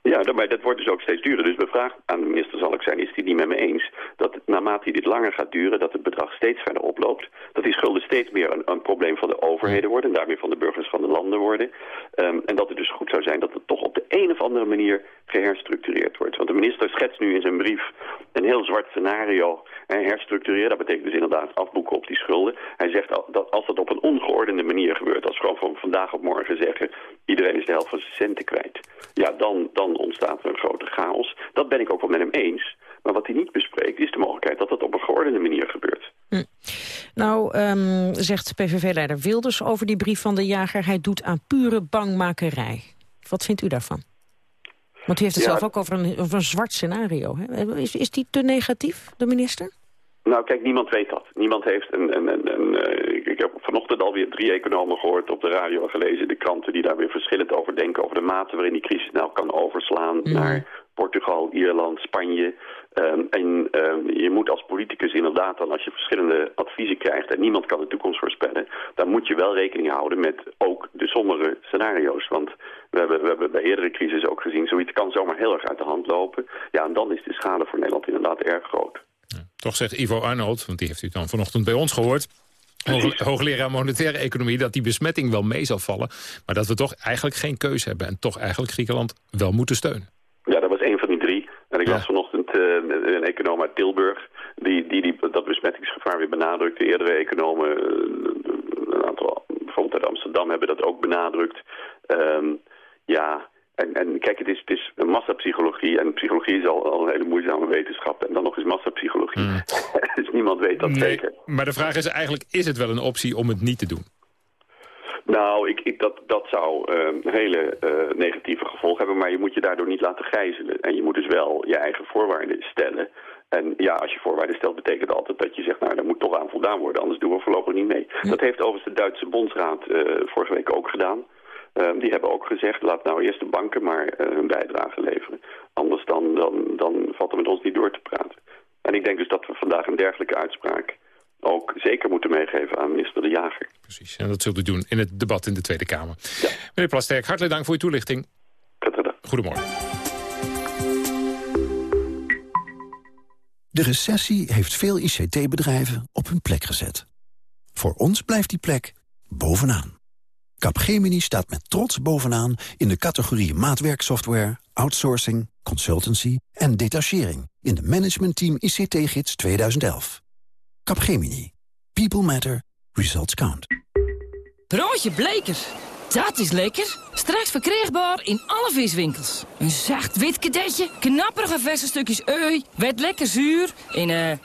Ja, maar dat wordt dus ook steeds duurder. Dus mijn vraag aan de minister zal ik zijn, is hij niet met me eens... dat naarmate dit langer gaat duren, dat het bedrag steeds verder oploopt... dat die schulden steeds meer een, een probleem van de overheden worden... en daarmee van de burgers van de landen worden. Um, en dat het dus goed zou zijn dat het toch op de een of andere manier geherstructureerd wordt. Want de minister schetst nu in zijn brief een heel zwart scenario... En herstructureren, dat betekent dus inderdaad afboeken op die schulden. Hij zegt dat als dat op een ongeordende manier gebeurt... als gewoon van vandaag op morgen zeggen... iedereen is de helft van zijn centen kwijt... ja, dan, dan ontstaat er een grote chaos. Dat ben ik ook wel met hem eens. Maar wat hij niet bespreekt is de mogelijkheid dat dat op een geordende manier gebeurt. Hm. Nou, um, zegt PVV-leider Wilders over die brief van de jager... hij doet aan pure bangmakerij. Wat vindt u daarvan? Want u heeft het zelf ook over een, over een zwart scenario. Hè? Is, is die te negatief, de minister? Nou, kijk, niemand weet dat. Niemand heeft een... een, een, een uh, ik heb vanochtend alweer drie economen gehoord op de radio gelezen. De kranten die daar weer verschillend over denken. Over de mate waarin die crisis nou kan overslaan mm. naar Portugal, Ierland, Spanje. Um, en um, je moet als politicus inderdaad dan als je verschillende adviezen krijgt... en niemand kan de toekomst voorspellen... dan moet je wel rekening houden met ook de sombere scenario's. Want we hebben, we hebben bij eerdere crisis ook gezien... zoiets kan zomaar heel erg uit de hand lopen. Ja, en dan is de schade voor Nederland inderdaad erg groot. Ja, toch zegt Ivo Arnold, want die heeft u dan vanochtend bij ons gehoord... hoogleraar monetaire economie, dat die besmetting wel mee zal vallen... maar dat we toch eigenlijk geen keuze hebben... en toch eigenlijk Griekenland wel moeten steunen. Ja, dat was een van die drie. En ik ja. las vanochtend uh, een econoom uit Tilburg... Die, die, die dat besmettingsgevaar weer benadrukt. De eerdere economen, een aantal, bijvoorbeeld uit Amsterdam, hebben dat ook benadrukt. Um, ja, en, en kijk, het is, het is massapsychologie. En psychologie is al, al een hele moeizame wetenschap. En dan nog eens massapsychologie. Mm. dus niemand weet dat zeker. Maar de vraag is eigenlijk, is het wel een optie om het niet te doen? Nou, ik, ik, dat, dat zou uh, hele uh, negatieve gevolgen hebben. Maar je moet je daardoor niet laten gijzelen. En je moet dus wel je eigen voorwaarden stellen. En ja, als je voorwaarden stelt, betekent dat altijd dat je zegt... nou, daar moet toch aan voldaan worden, anders doen we voorlopig niet mee. Dat heeft overigens de Duitse Bondsraad uh, vorige week ook gedaan. Um, die hebben ook gezegd, laat nou eerst de banken maar uh, hun bijdrage leveren. Anders dan, dan, dan valt er met ons niet door te praten. En ik denk dus dat we vandaag een dergelijke uitspraak ook zeker moeten meegeven aan minister De Jager. Precies, en dat zult u doen in het debat in de Tweede Kamer. Ja. Meneer Plasterk, hartelijk dank voor uw toelichting. Goedemorgen. De recessie heeft veel ICT-bedrijven op hun plek gezet. Voor ons blijft die plek bovenaan. Capgemini staat met trots bovenaan in de categorieën maatwerksoftware, outsourcing, consultancy en detachering in de Management Team ICT-gids 2011. Capgemini. People matter. Results count. Broodje Bleker. Dat is lekker. Straks verkrijgbaar in alle viswinkels. Een zacht wit kadetje, knapperige verse stukjes ui, wet lekker zuur en eh...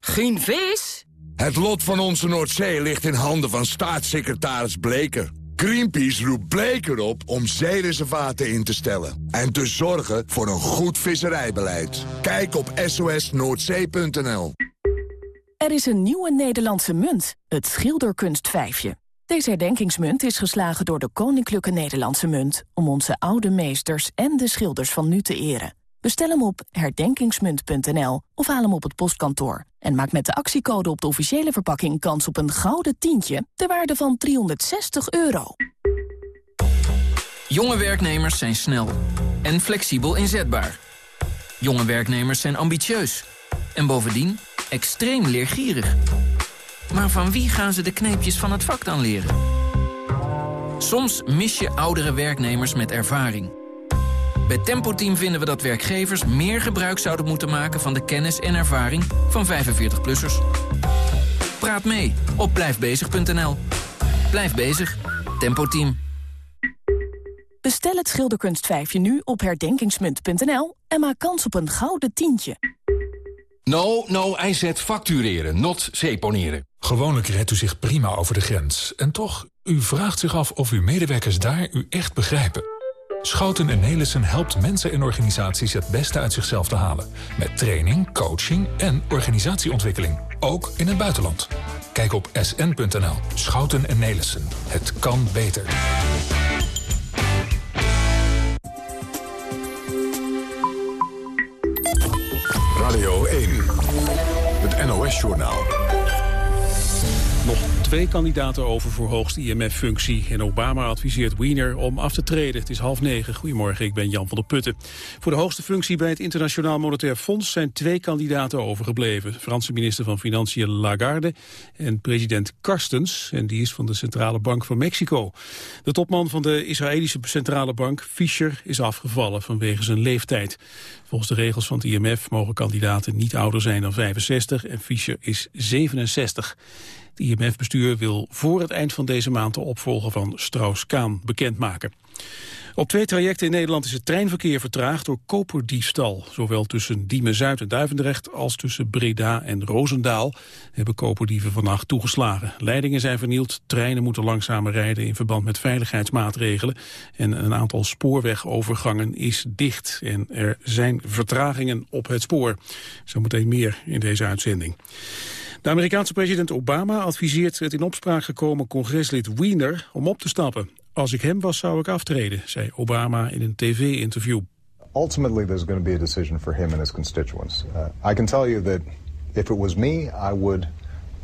geen vis? Het lot van onze Noordzee ligt in handen van staatssecretaris Bleker. Greenpeace roept Bleker op om zeereservaten in te stellen... en te zorgen voor een goed visserijbeleid. Kijk op sosnoordzee.nl. Er is een nieuwe Nederlandse munt, het schilderkunstvijfje. Deze herdenkingsmunt is geslagen door de Koninklijke Nederlandse Munt... om onze oude meesters en de schilders van nu te eren. Bestel hem op herdenkingsmunt.nl of haal hem op het postkantoor. En maak met de actiecode op de officiële verpakking kans op een gouden tientje... ter waarde van 360 euro. Jonge werknemers zijn snel en flexibel inzetbaar. Jonge werknemers zijn ambitieus en bovendien extreem leergierig. Maar van wie gaan ze de kneepjes van het vak dan leren? Soms mis je oudere werknemers met ervaring. Bij Tempo Team vinden we dat werkgevers meer gebruik zouden moeten maken... van de kennis en ervaring van 45-plussers. Praat mee op blijfbezig.nl. Blijf bezig. Tempo Team. Bestel het schilderkunstvijfje nu op herdenkingsmunt.nl... en maak kans op een gouden tientje. No, no, hij zet factureren, not seponeren. Gewoonlijk redt u zich prima over de grens. En toch, u vraagt zich af of uw medewerkers daar u echt begrijpen. Schouten en Nelissen helpt mensen en organisaties het beste uit zichzelf te halen. Met training, coaching en organisatieontwikkeling. Ook in het buitenland. Kijk op sn.nl. Schouten en Nelissen. Het kan beter. Radio 1. Het NOS-journaal. Nog twee kandidaten over voor hoogste IMF-functie. En Obama adviseert Wiener om af te treden. Het is half negen. Goedemorgen, ik ben Jan van der Putten. Voor de hoogste functie bij het Internationaal Monetair Fonds... zijn twee kandidaten overgebleven. Franse minister van Financiën Lagarde en president Karstens. En die is van de Centrale Bank van Mexico. De topman van de Israëlische Centrale Bank, Fischer, is afgevallen vanwege zijn leeftijd. Volgens de regels van het IMF mogen kandidaten niet ouder zijn dan 65 en Fischer is 67. Het IMF-bestuur wil voor het eind van deze maand de opvolger van Strauss-Kaan bekendmaken. Op twee trajecten in Nederland is het treinverkeer vertraagd door koperdiefstal. Zowel tussen Diemen-Zuid en Duivendrecht als tussen Breda en Roosendaal hebben koperdieven vannacht toegeslagen. Leidingen zijn vernield, treinen moeten langzamer rijden in verband met veiligheidsmaatregelen. En een aantal spoorwegovergangen is dicht en er zijn vertragingen op het spoor. Zometeen meer in deze uitzending. De Amerikaanse president Obama adviseert het in opspraak gekomen congreslid Wiener om op te stappen. Als ik hem was, zou ik aftreden, zei Obama in een tv-interview. Ultimately, there's going to be a decision for him and his constituents. Uh, I can tell you that if it was me, I would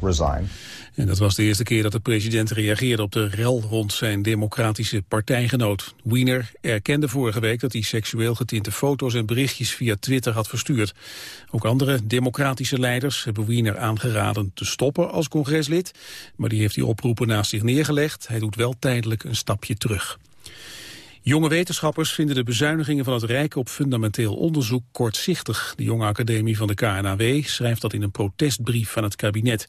resign. En dat was de eerste keer dat de president reageerde op de rel rond zijn democratische partijgenoot. Wiener erkende vorige week dat hij seksueel getinte foto's en berichtjes via Twitter had verstuurd. Ook andere democratische leiders hebben Wiener aangeraden te stoppen als congreslid. Maar die heeft die oproepen naast zich neergelegd. Hij doet wel tijdelijk een stapje terug. Jonge wetenschappers vinden de bezuinigingen van het Rijk op fundamenteel onderzoek kortzichtig. De jonge academie van de KNAW schrijft dat in een protestbrief van het kabinet.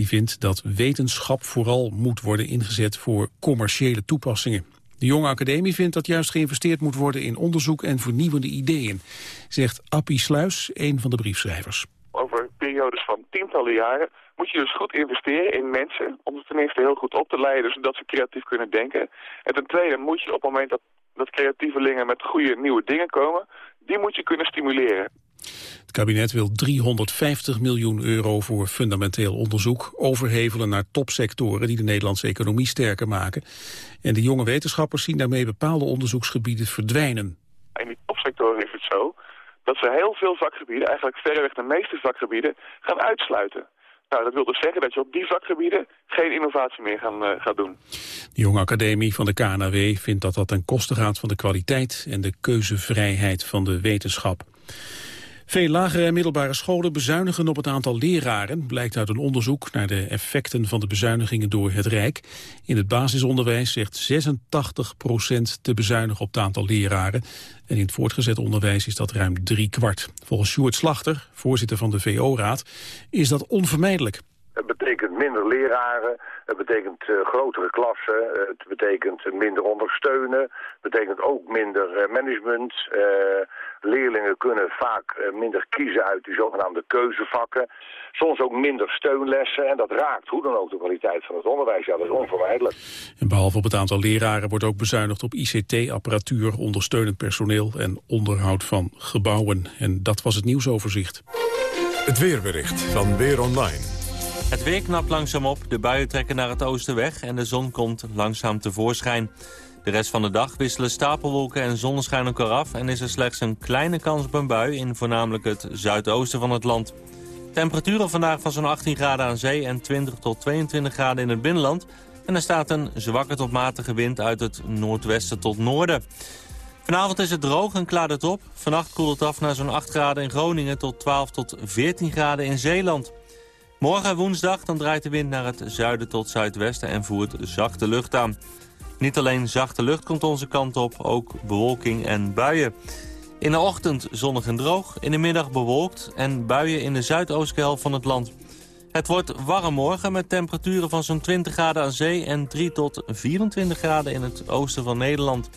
Die vindt dat wetenschap vooral moet worden ingezet voor commerciële toepassingen. De jonge academie vindt dat juist geïnvesteerd moet worden in onderzoek en vernieuwende ideeën, zegt Appie Sluis, een van de briefschrijvers. Over periodes van tientallen jaren moet je dus goed investeren in mensen... om ze ten eerste heel goed op te leiden, zodat ze creatief kunnen denken. En ten tweede moet je op het moment dat, dat creatievelingen met goede nieuwe dingen komen... die moet je kunnen stimuleren. Het kabinet wil 350 miljoen euro voor fundamenteel onderzoek overhevelen naar topsectoren die de Nederlandse economie sterker maken. En de jonge wetenschappers zien daarmee bepaalde onderzoeksgebieden verdwijnen. In die topsectoren is het zo dat ze heel veel vakgebieden, eigenlijk verreweg de meeste vakgebieden, gaan uitsluiten. Nou, dat wil dus zeggen dat je op die vakgebieden geen innovatie meer gaan, uh, gaat doen. De jonge academie van de KNAW vindt dat dat ten koste gaat van de kwaliteit en de keuzevrijheid van de wetenschap. Veel lagere en middelbare scholen bezuinigen op het aantal leraren, blijkt uit een onderzoek naar de effecten van de bezuinigingen door het Rijk. In het basisonderwijs zegt 86 procent te bezuinigen op het aantal leraren. En in het voortgezet onderwijs is dat ruim drie kwart. Volgens Sjoerd Slachter, voorzitter van de VO-raad, is dat onvermijdelijk. Het betekent minder leraren, het betekent uh, grotere klassen, het betekent minder ondersteunen, het betekent ook minder uh, management. leerlingen kunnen vaak minder kiezen uit die zogenaamde keuzevakken. Soms ook minder steunlessen en dat raakt hoe dan ook de kwaliteit van het onderwijs. Ja, dat is onvermijdelijk. En behalve op het aantal leraren wordt ook bezuinigd op ICT-apparatuur, ondersteunend personeel en onderhoud van gebouwen. En dat was het nieuwsoverzicht. Het weerbericht van Weer Online. Het weer knapt langzaam op, de buien trekken naar het oosten weg en de zon komt langzaam tevoorschijn. De rest van de dag wisselen stapelwolken en zonneschijn elkaar af... en is er slechts een kleine kans op een bui in voornamelijk het zuidoosten van het land. Temperaturen vandaag van zo'n 18 graden aan zee en 20 tot 22 graden in het binnenland. En er staat een zwakke tot matige wind uit het noordwesten tot noorden. Vanavond is het droog en klaart het op. Vannacht koelt het af naar zo'n 8 graden in Groningen tot 12 tot 14 graden in Zeeland. Morgen woensdag dan draait de wind naar het zuiden tot zuidwesten en voert zachte lucht aan. Niet alleen zachte lucht komt onze kant op, ook bewolking en buien. In de ochtend zonnig en droog, in de middag bewolkt en buien in de zuidoostelijke helft van het land. Het wordt warm morgen met temperaturen van zo'n 20 graden aan zee... en 3 tot 24 graden in het oosten van Nederland.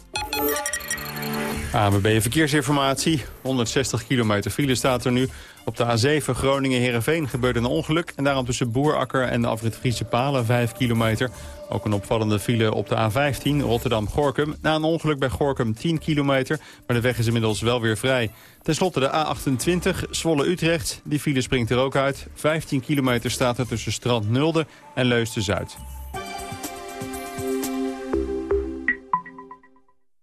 ANWB Verkeersinformatie. 160 kilometer file staat er nu. Op de A7 Groningen-Herenveen gebeurde een ongeluk. En daarom tussen Boerakker en de afrit Friese Palen 5 kilometer. Ook een opvallende file op de A15 Rotterdam-Gorkum. Na een ongeluk bij Gorkum 10 kilometer. Maar de weg is inmiddels wel weer vrij. Ten slotte de A28 Zwolle-Utrecht. Die file springt er ook uit. 15 kilometer staat er tussen Strand Nulde en Leusden-Zuid.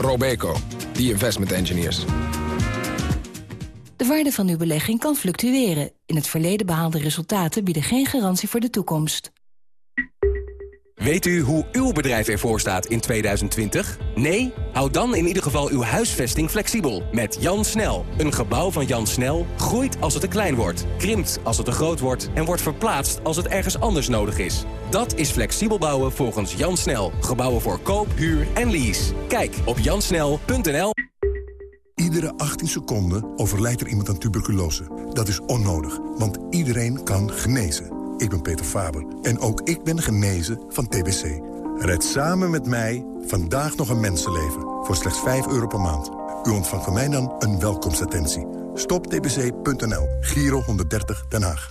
Robeco, the investment engineers. De waarde van uw belegging kan fluctueren. In het verleden behaalde resultaten bieden geen garantie voor de toekomst. Weet u hoe uw bedrijf ervoor staat in 2020? Nee? Houd dan in ieder geval uw huisvesting flexibel. Met Jan Snel. Een gebouw van Jan Snel groeit als het te klein wordt. Krimpt als het te groot wordt. En wordt verplaatst als het ergens anders nodig is. Dat is flexibel bouwen volgens Jan Snel. Gebouwen voor koop, huur en lease. Kijk op jansnel.nl. Iedere 18 seconden overlijdt er iemand aan tuberculose. Dat is onnodig, want iedereen kan genezen. Ik ben Peter Faber en ook ik ben genezen van TBC. Red samen met mij vandaag nog een mensenleven voor slechts 5 euro per maand. U ontvangt van mij dan een welkomstattentie. Stoptbc.nl, Giro 130 Den Haag.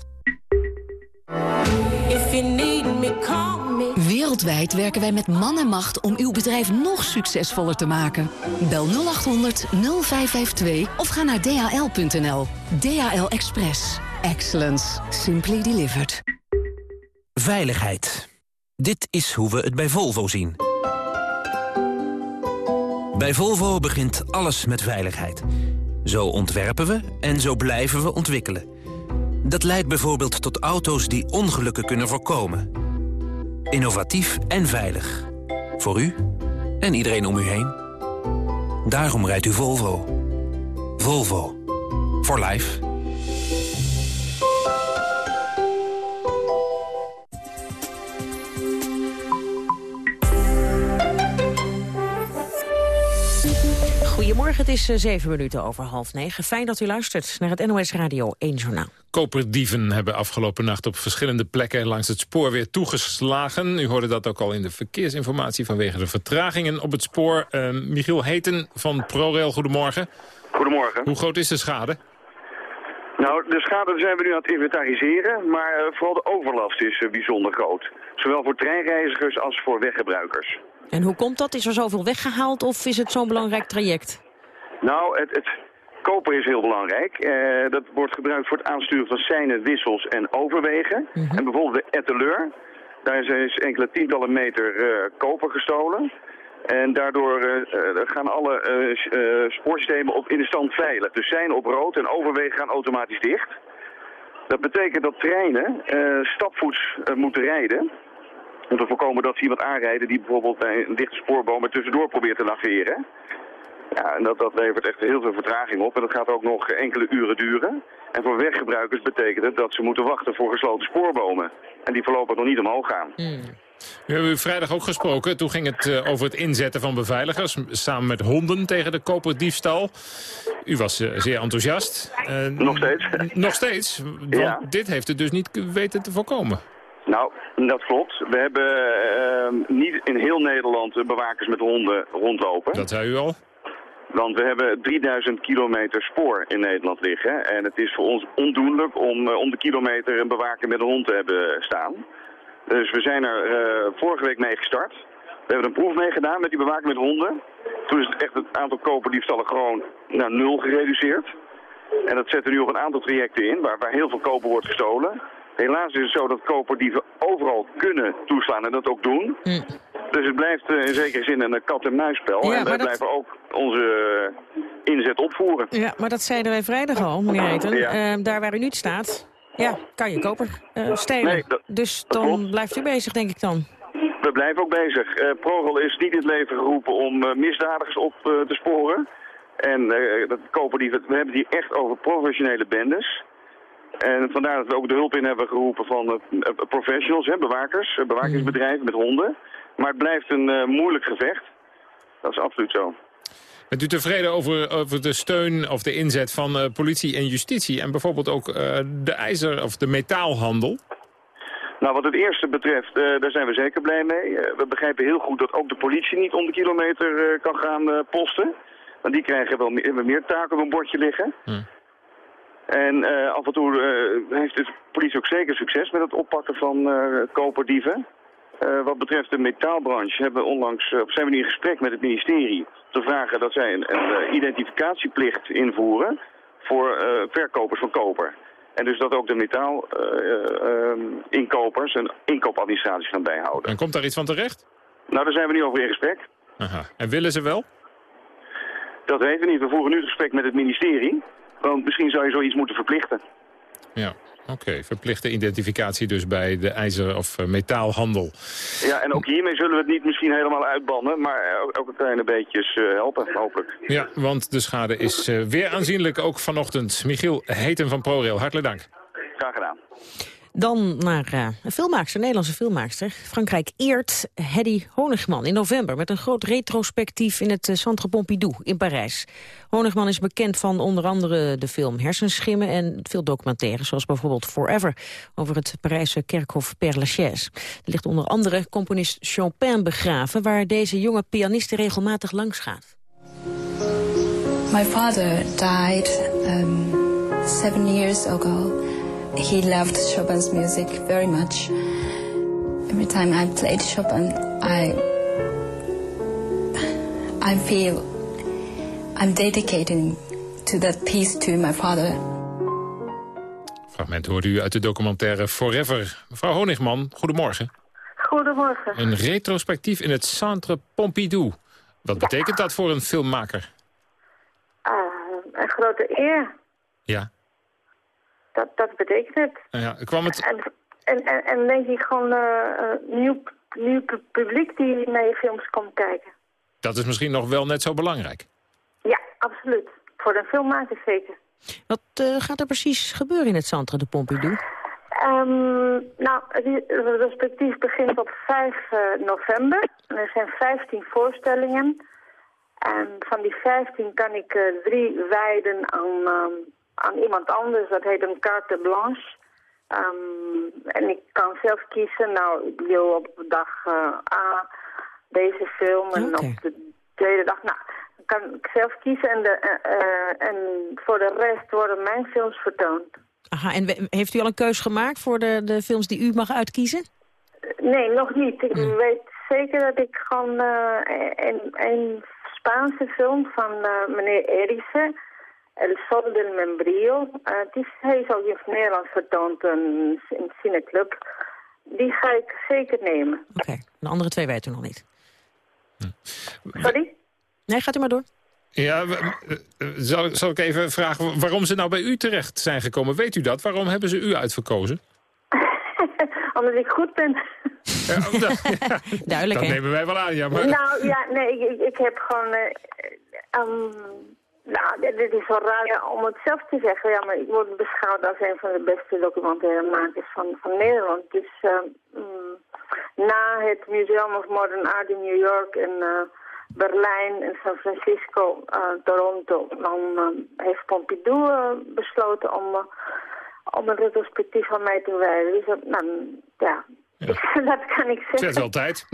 Wereldwijd werken wij met man en macht om uw bedrijf nog succesvoller te maken. Bel 0800 0552 of ga naar dhl.nl. DHL Express. Excellence. Simply delivered. Veiligheid. Dit is hoe we het bij Volvo zien. Bij Volvo begint alles met veiligheid. Zo ontwerpen we en zo blijven we ontwikkelen. Dat leidt bijvoorbeeld tot auto's die ongelukken kunnen voorkomen. Innovatief en veilig. Voor u en iedereen om u heen. Daarom rijdt u Volvo. Volvo. For life. Goedemorgen, het is eh, zeven minuten over half negen. Fijn dat u luistert naar het NOS Radio 1 Journaal. Koperdieven hebben afgelopen nacht op verschillende plekken langs het spoor weer toegeslagen. U hoorde dat ook al in de verkeersinformatie vanwege de vertragingen op het spoor. Uh, Michiel Heten van ProRail, goedemorgen. Goedemorgen. Hoe groot is de schade? Nou, de schade zijn we nu aan het inventariseren, maar uh, vooral de overlast is bijzonder groot. Zowel voor treinreizigers als voor weggebruikers. En hoe komt dat? Is er zoveel weggehaald of is het zo'n belangrijk traject? Nou, het, het koper is heel belangrijk. Uh, dat wordt gebruikt voor het aansturen van seinen, wissels en overwegen. Mm -hmm. En bijvoorbeeld de etteleur. Daar is enkele tientallen meter uh, koper gestolen. En daardoor uh, gaan alle spoorsystemen op in de stand veilig. Dus zijn op rood en overwegen gaan automatisch dicht. Dat betekent dat treinen stapvoets moeten rijden. Om te voorkomen dat ze iemand aanrijden die bijvoorbeeld bij een dichte spoorboom er tussendoor probeert te laveren. Ja, en dat, dat levert echt heel veel vertraging op. En dat gaat ook nog enkele uren duren. En voor weggebruikers betekent het dat ze moeten wachten voor gesloten spoorbomen. En die voorlopig nog niet omhoog gaan. Hmm. We hebben u vrijdag ook gesproken. Toen ging het uh, over het inzetten van beveiligers. Samen met honden tegen de koperdiefstal. U was uh, zeer enthousiast. Uh, nog steeds. Nog steeds? Want ja. dit heeft het dus niet weten te voorkomen. Nou, dat klopt. We hebben uh, niet in heel Nederland bewakers met honden rondlopen. Dat zei u al. Want we hebben 3000 kilometer spoor in Nederland liggen. En het is voor ons ondoenlijk om uh, om de kilometer een bewaker met een hond te hebben staan. Dus we zijn er uh, vorige week mee gestart. We hebben een proef mee gedaan met die bewaker met honden. Toen is het echt het aantal koperdiefstallen gewoon naar nul gereduceerd. En dat zetten we nu op een aantal trajecten in waar, waar heel veel koper wordt gestolen. Helaas is het zo dat koperdieven overal kunnen toeslaan en dat ook doen. Mm. Dus het blijft uh, in zekere zin een kat-en-muisspel. Ja, en wij dat... blijven ook onze uh, inzet opvoeren. Ja, maar dat zeiden wij vrijdag al, meneer Eten. Ja. Uh, daar waar u nu staat, ja, kan je koper stelen. Nee, dat, dus dan klopt. blijft u bezig, denk ik dan. We blijven ook bezig. Uh, ProRail is niet in het leven geroepen om misdadigers op te sporen. En dat kopen die, we hebben het hier echt over professionele bendes. En vandaar dat we ook de hulp in hebben geroepen van uh, professionals, hè, bewakers, uh, bewakingsbedrijven met honden. Maar het blijft een moeilijk gevecht. Dat is absoluut zo. Bent u tevreden over, over de steun of de inzet van politie en justitie... en bijvoorbeeld ook de ijzer- of de metaalhandel? Nou, wat het eerste betreft, uh, daar zijn we zeker blij mee. We begrijpen heel goed dat ook de politie niet om de kilometer kan gaan posten. Want die krijgen wel meer, meer taken op een bordje liggen. Hm. En af en toe heeft de politie ook zeker succes met het oppakken van koperdieven. wat betreft de metaalbranche hebben we onlangs, zijn we nu in gesprek met het ministerie... te vragen dat zij een, een identificatieplicht invoeren voor verkopers van koper. En dus dat ook de metaalinkopers uh, een inkoopadministratie gaan bijhouden. En komt daar iets van terecht? Nou, daar zijn we nu over in gesprek. Aha. En willen ze wel? Dat weten we niet. We voeren nu het gesprek met het ministerie. Want misschien zou je zoiets moeten verplichten. Ja. Oké, verplichte identificatie dus bij de ijzer- of uh, metaalhandel. Ja, en ook hiermee zullen we het niet misschien helemaal uitbannen... maar ook, ook een kleine beetjes uh, helpen, hopelijk. Ja, want de schade is uh, weer aanzienlijk, ook vanochtend. Michiel Heten van ProRail, hartelijk dank. Graag gedaan. Dan naar uh, een Nederlandse filmmaakster. Frankrijk eert Hedy Honigman in november... met een groot retrospectief in het uh, Centre Pompidou in Parijs. Honigman is bekend van onder andere de film Hersenschimmen... en veel documentaires, zoals bijvoorbeeld Forever... over het Parijse kerkhof Père Lachaise. Er ligt onder andere componist Chopin begraven... waar deze jonge pianiste regelmatig langs gaat. My father died um, seven years ago... He loved Chopin's music very much. Every time I played Chopin, I I feel I'm dedicating to that piece to my father. Fragment hoorde u uit de documentaire Forever. Mevrouw Honigman, goedemorgen. Goedemorgen. Een retrospectief in het Centre Pompidou. Wat betekent dat voor een filmmaker? Uh, een grote eer. Ja. Dat, dat betekent het. Ja, kwam het... En, en, en, en denk ik gewoon uh, nieuw, nieuw publiek die naar je films komt kijken. Dat is misschien nog wel net zo belangrijk. Ja, absoluut. Voor de filmmaker zeker. Wat uh, gaat er precies gebeuren in het Centre de Pompidou? Um, nou, het respectief begint op 5 uh, november. En er zijn 15 voorstellingen. En van die 15 kan ik uh, drie wijden aan, um, aan iemand anders. Dat heet een carte blanche. Um, en ik kan zelf kiezen, nou, ik wil op dag A deze film. En okay. op de tweede dag, nou, kan ik zelf kiezen. En, de, en voor de rest worden mijn films vertoond. Aha, en heeft u al een keus gemaakt voor de, de films die u mag uitkiezen? Nee, nog niet. Ik hmm. weet zeker dat ik gewoon een, een Spaanse film van meneer Erice, El Sol del Membrillo. Uh, het is, hij is ook in het Nederlands vertoond in een cineclub. Die ga ik zeker nemen. Oké, okay. de andere twee weten u nog niet. Hm. Sorry? Nee, gaat u maar door. Ja, zal, zal ik even vragen waarom ze nou bij u terecht zijn gekomen? Weet u dat? Waarom hebben ze u uitverkozen? Omdat ik goed ben. Ja, dat, ja, Duidelijk, Dat hè? nemen wij wel aan, ja. Maar... Nou, ja, nee, ik, ik heb gewoon... Uh, um, nou, dit is wel raar ja, om het zelf te zeggen. Ja, maar ik word beschouwd als een van de beste documentairemakers van, van Nederland. Dus uh, um, na het Museum of Modern Art in New York en... Uh, Berlijn en San Francisco, uh, Toronto. Dan uh, heeft Pompidou uh, besloten om, om een retrospectief van mij te wijden. Dus dat, nou, ja, ja. dat kan ik zeggen. Zet wel tijd.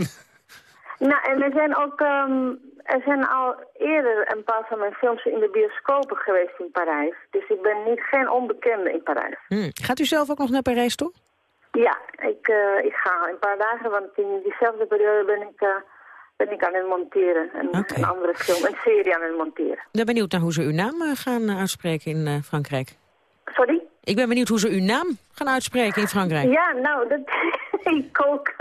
Nou, en er zijn ook, um, er zijn al eerder een paar van mijn films in de bioscopen geweest in Parijs. Dus ik ben niet geen onbekende in Parijs. Hmm. Gaat u zelf ook nog naar Parijs toe? Ja, ik, ik ga een paar dagen, want in diezelfde periode ben ik ben ik aan het monteren. Een, okay. een andere film, een serie aan het monteren. Ik ben benieuwd naar hoe ze uw naam uh, gaan uitspreken in Frankrijk. Sorry? Ik ben benieuwd hoe ze uw naam gaan uitspreken in Frankrijk. Ja, nou, dat ik ook.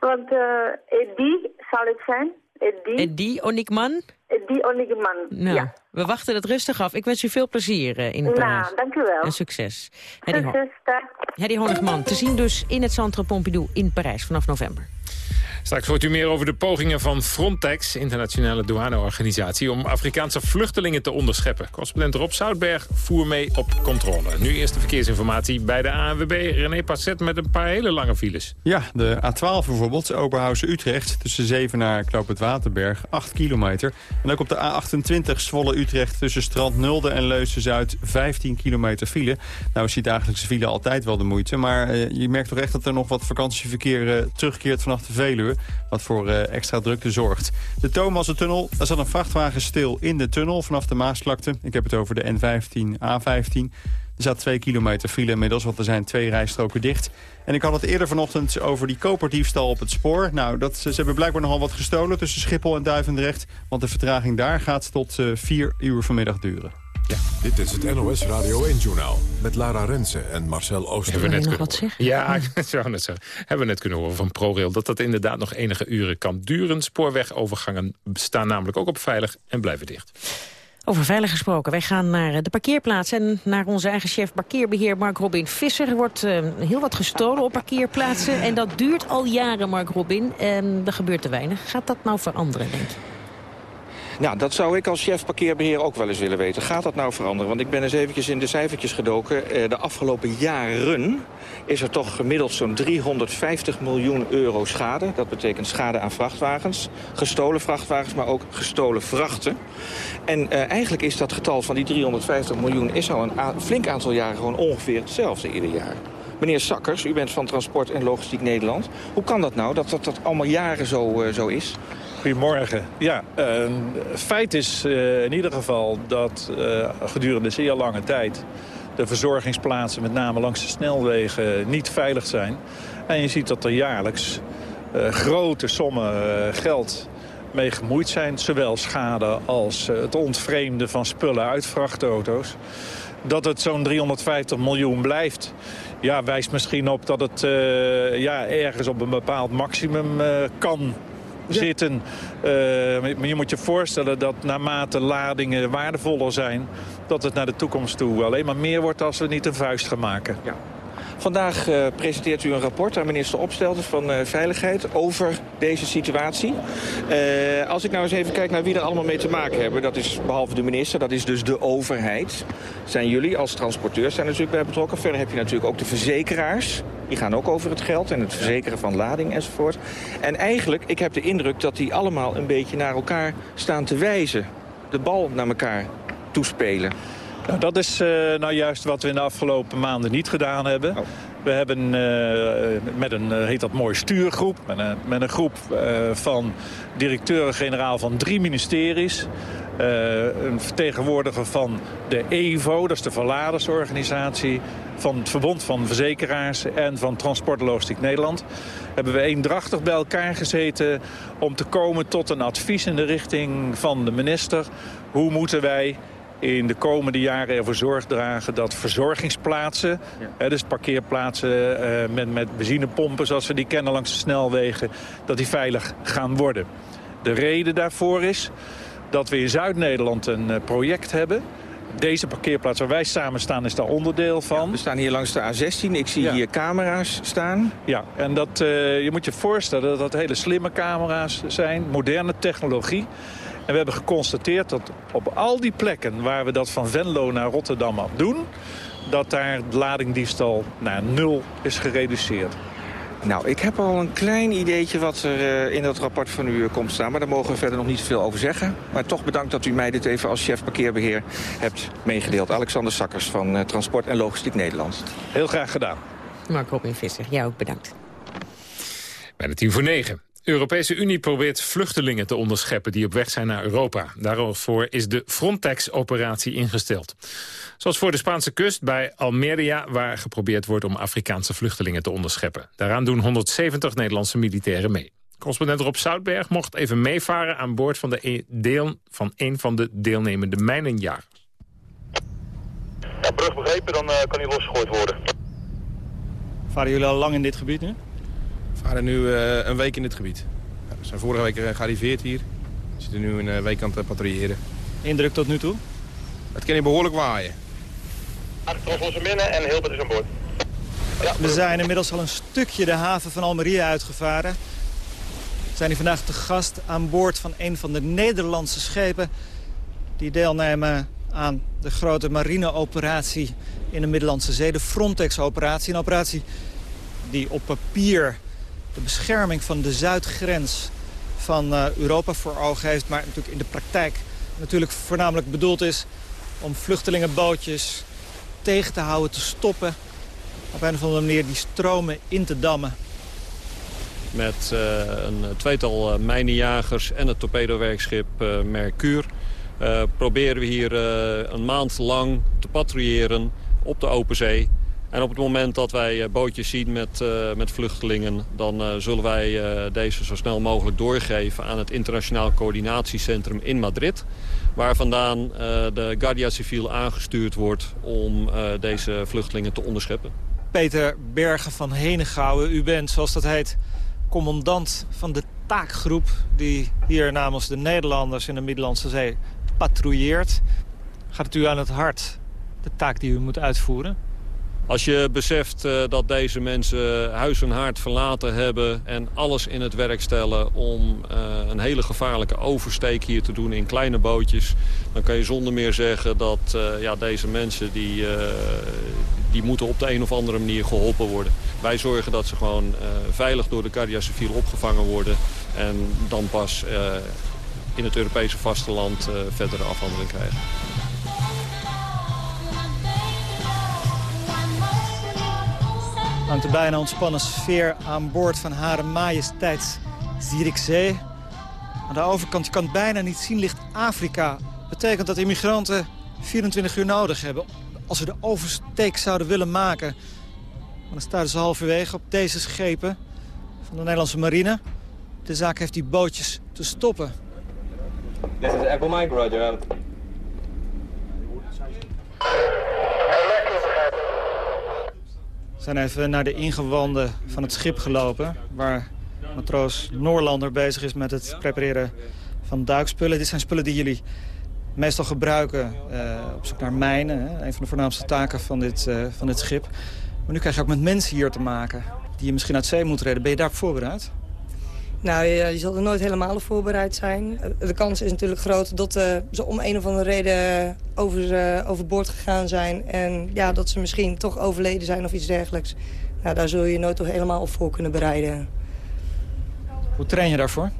Want uh, Eddie zal het zijn. Eddie. Eddie Onikman? Die Onigman, Nou, ja. we wachten het rustig af. Ik wens u veel plezier eh, in Parijs. Nou, dank u wel. En succes. Hedy, Ho Honigman, te zien dus in het Centre Pompidou in Parijs vanaf november. Straks hoort u meer over de pogingen van Frontex, internationale douaneorganisatie, om Afrikaanse vluchtelingen te onderscheppen. Correspondent Rob Zoutberg voer mee op controle. Nu eerst de verkeersinformatie bij de ANWB. René Passet met een paar hele lange files. Ja, de A12 bijvoorbeeld, Oberhausen-Utrecht... tussen Zevenaar en Knoop het Waterberg, 8 kilometer. En ook op de A28 Zwolle-Utrecht tussen Strand Nulde en Leusen-Zuid... 15 kilometer file. Nou is die dagelijkse file altijd wel de moeite... maar eh, je merkt toch echt dat er nog wat vakantieverkeer eh, terugkeert vanaf de Veluwe... wat voor eh, extra drukte zorgt. De Thomassen-tunnel, daar zat een vrachtwagen stil in de tunnel vanaf de Maasvlakte. Ik heb het over de N15, A15... Er staat twee kilometer file inmiddels, want er zijn twee rijstroken dicht. En ik had het eerder vanochtend over die koperdiefstal op het spoor. Nou, dat, ze hebben blijkbaar nogal wat gestolen tussen Schiphol en Duivendrecht. Want de vertraging daar gaat tot uh, vier uur vanmiddag duren. Ja, dit is het NOS Radio 1-journaal met Lara Rensen en Marcel Ooster. Wil je nog wat zeggen? Ja, ik zou net zeggen. Hebben we net kunnen horen van ProRail... dat dat inderdaad nog enige uren kan duren. Spoorwegovergangen staan namelijk ook op veilig en blijven dicht. Over veilig gesproken. Wij gaan naar de parkeerplaats en naar onze eigen chef parkeerbeheer Mark Robin Visser. Er wordt uh, heel wat gestolen op parkeerplaatsen en dat duurt al jaren, Mark Robin. En er gebeurt te weinig. Gaat dat nou veranderen, denk je? Nou, dat zou ik als chef parkeerbeheer ook wel eens willen weten. Gaat dat nou veranderen? Want ik ben eens eventjes in de cijfertjes gedoken. De afgelopen jaren is er toch gemiddeld zo'n 350 miljoen euro schade. Dat betekent schade aan vrachtwagens. Gestolen vrachtwagens, maar ook gestolen vrachten. En uh, eigenlijk is dat getal van die 350 miljoen... is al een flink aantal jaren gewoon ongeveer hetzelfde ieder jaar. Meneer Sakkers, u bent van Transport en Logistiek Nederland. Hoe kan dat nou, dat dat, dat allemaal jaren zo, uh, zo is? Goedemorgen. Ja, uh, feit is uh, in ieder geval dat uh, gedurende zeer lange tijd... de verzorgingsplaatsen, met name langs de snelwegen, niet veilig zijn. En je ziet dat er jaarlijks grote sommen geld mee gemoeid zijn. Zowel schade als het ontvreemden van spullen uit vrachtauto's. Dat het zo'n 350 miljoen blijft... Ja, wijst misschien op dat het ja, ergens op een bepaald maximum kan zitten. Maar je moet je voorstellen dat naarmate ladingen waardevoller zijn... dat het naar de toekomst toe alleen maar meer wordt als we niet een vuist gaan maken. Ja. Vandaag uh, presenteert u een rapport aan minister Opstelten van uh, Veiligheid over deze situatie. Uh, als ik nou eens even kijk naar wie er allemaal mee te maken hebben... dat is behalve de minister, dat is dus de overheid. Zijn jullie als transporteurs zijn natuurlijk bij betrokken. Verder heb je natuurlijk ook de verzekeraars. Die gaan ook over het geld en het verzekeren van lading enzovoort. En eigenlijk, ik heb de indruk dat die allemaal een beetje naar elkaar staan te wijzen. De bal naar elkaar toespelen. Nou, dat is uh, nou juist wat we in de afgelopen maanden niet gedaan hebben. Oh. We hebben uh, met een, uh, heet dat mooi, stuurgroep. Met een, met een groep van directeuren-generaal van drie ministeries. een vertegenwoordiger van de EVO, dat is de verladersorganisatie. Van het Verbond van Verzekeraars en van Transport en Logistiek Nederland. Hebben we eendrachtig bij elkaar gezeten om te komen tot een advies in de richting van de minister. Hoe moeten wij in de komende jaren ervoor zorg dragen dat verzorgingsplaatsen... Hè, dus parkeerplaatsen uh, met, met benzinepompen zoals we die kennen langs de snelwegen... dat die veilig gaan worden. De reden daarvoor is dat we in Zuid-Nederland een uh, project hebben... Deze parkeerplaats waar wij samen staan is daar onderdeel van. Ja, we staan hier langs de A16. Ik zie ja. hier camera's staan. Ja, en dat, uh, je moet je voorstellen dat dat hele slimme camera's zijn. Moderne technologie. En we hebben geconstateerd dat op al die plekken waar we dat van Venlo naar Rotterdam af doen... dat daar de ladingdiefstal naar nul is gereduceerd. Nou, ik heb al een klein ideetje wat er uh, in dat rapport van u komt staan... maar daar mogen we verder nog niet veel over zeggen. Maar toch bedankt dat u mij dit even als chef parkeerbeheer hebt meegedeeld. Alexander Sakkers van uh, Transport en Logistiek Nederland. Heel graag gedaan. Mark Robin Visser, jou ook bedankt. Bijna tien voor negen. De Europese Unie probeert vluchtelingen te onderscheppen die op weg zijn naar Europa. Daarvoor is de Frontex-operatie ingesteld. Zoals voor de Spaanse kust bij Almeria... waar geprobeerd wordt om Afrikaanse vluchtelingen te onderscheppen. Daaraan doen 170 Nederlandse militairen mee. Correspondent Rob Zoutberg mocht even meevaren aan boord van, de deel, van een van de deelnemende mijnenjagers. Ja, brug begrepen, dan uh, kan hij losgegooid worden. Varen jullie al lang in dit gebied nu? We varen nu uh, een week in dit gebied. Ja, we zijn vorige week gearriveerd hier. We zitten nu een week aan het patrouilleren. Indruk tot nu toe? Het kan hier behoorlijk waaien. Ons binnen en Hilbert is aan boord. Ja. We zijn inmiddels al een stukje de haven van Almería uitgevaren. We zijn hier vandaag te gast aan boord van een van de Nederlandse schepen... die deelnemen aan de grote marineoperatie in de Middellandse Zee. De Frontex-operatie. Een operatie die op papier de bescherming van de zuidgrens van uh, Europa voor ogen heeft... maar natuurlijk in de praktijk natuurlijk voornamelijk bedoeld is... om vluchtelingenbootjes tegen te houden, te stoppen... op een of andere manier die stromen in te dammen. Met uh, een tweetal uh, mijnenjagers en het torpedowerkschip uh, Mercure... proberen we hier een maand lang te patrouilleren op de open zee... En op het moment dat wij bootjes zien met, uh, met vluchtelingen... dan uh, zullen wij deze zo snel mogelijk doorgeven aan het Internationaal Coördinatiecentrum in Madrid. Waar vandaan de Guardia Civil aangestuurd wordt om deze vluchtelingen te onderscheppen. Peter Bergen van Henegouwen, u bent, zoals dat heet, commandant van de taakgroep... die hier namens de Nederlanders in de Middellandse Zee patrouilleert. Gaat het u aan het hart, de taak die u moet uitvoeren? Als je beseft uh, dat deze mensen huis en haard verlaten hebben... en alles in het werk stellen om uh, een hele gevaarlijke oversteek hier te doen in kleine bootjes... dan kan je zonder meer zeggen dat uh, ja, deze mensen die, die moeten op de een of andere manier geholpen worden. Wij zorgen dat ze gewoon veilig door de Guardia Civil opgevangen worden... en dan pas in het Europese vasteland verdere afhandeling krijgen. Hangt er bijna ontspannen sfeer aan boord van Hare Majesteits Zierikzee. Aan de overkant, je kan bijna niet zien, ligt Afrika. Betekent dat immigranten 24 uur nodig hebben. Als ze de oversteek zouden willen maken, dan staan ze halverwege op deze schepen van de Nederlandse marine. De zaak heeft die bootjes te stoppen. This is Apple Mike, Roger. We zijn even naar de ingewanden van het schip gelopen... waar matroos Noorlander bezig is met het prepareren van duikspullen. Dit zijn spullen die jullie meestal gebruiken uh, op zoek naar mijnen. Hè? Een van de voornaamste taken van dit, uh, van dit schip. Maar nu krijg je ook met mensen hier te maken die je misschien uit zee moet redden. Ben je daarop voorbereid? Nou, je, je zal er nooit helemaal op voorbereid zijn. De kans is natuurlijk groot dat uh, ze om een of andere reden over, uh, overboord gegaan zijn. En ja, dat ze misschien toch overleden zijn of iets dergelijks. Nou, daar zul je nooit toch helemaal op voor kunnen bereiden. Hoe train je daarvoor?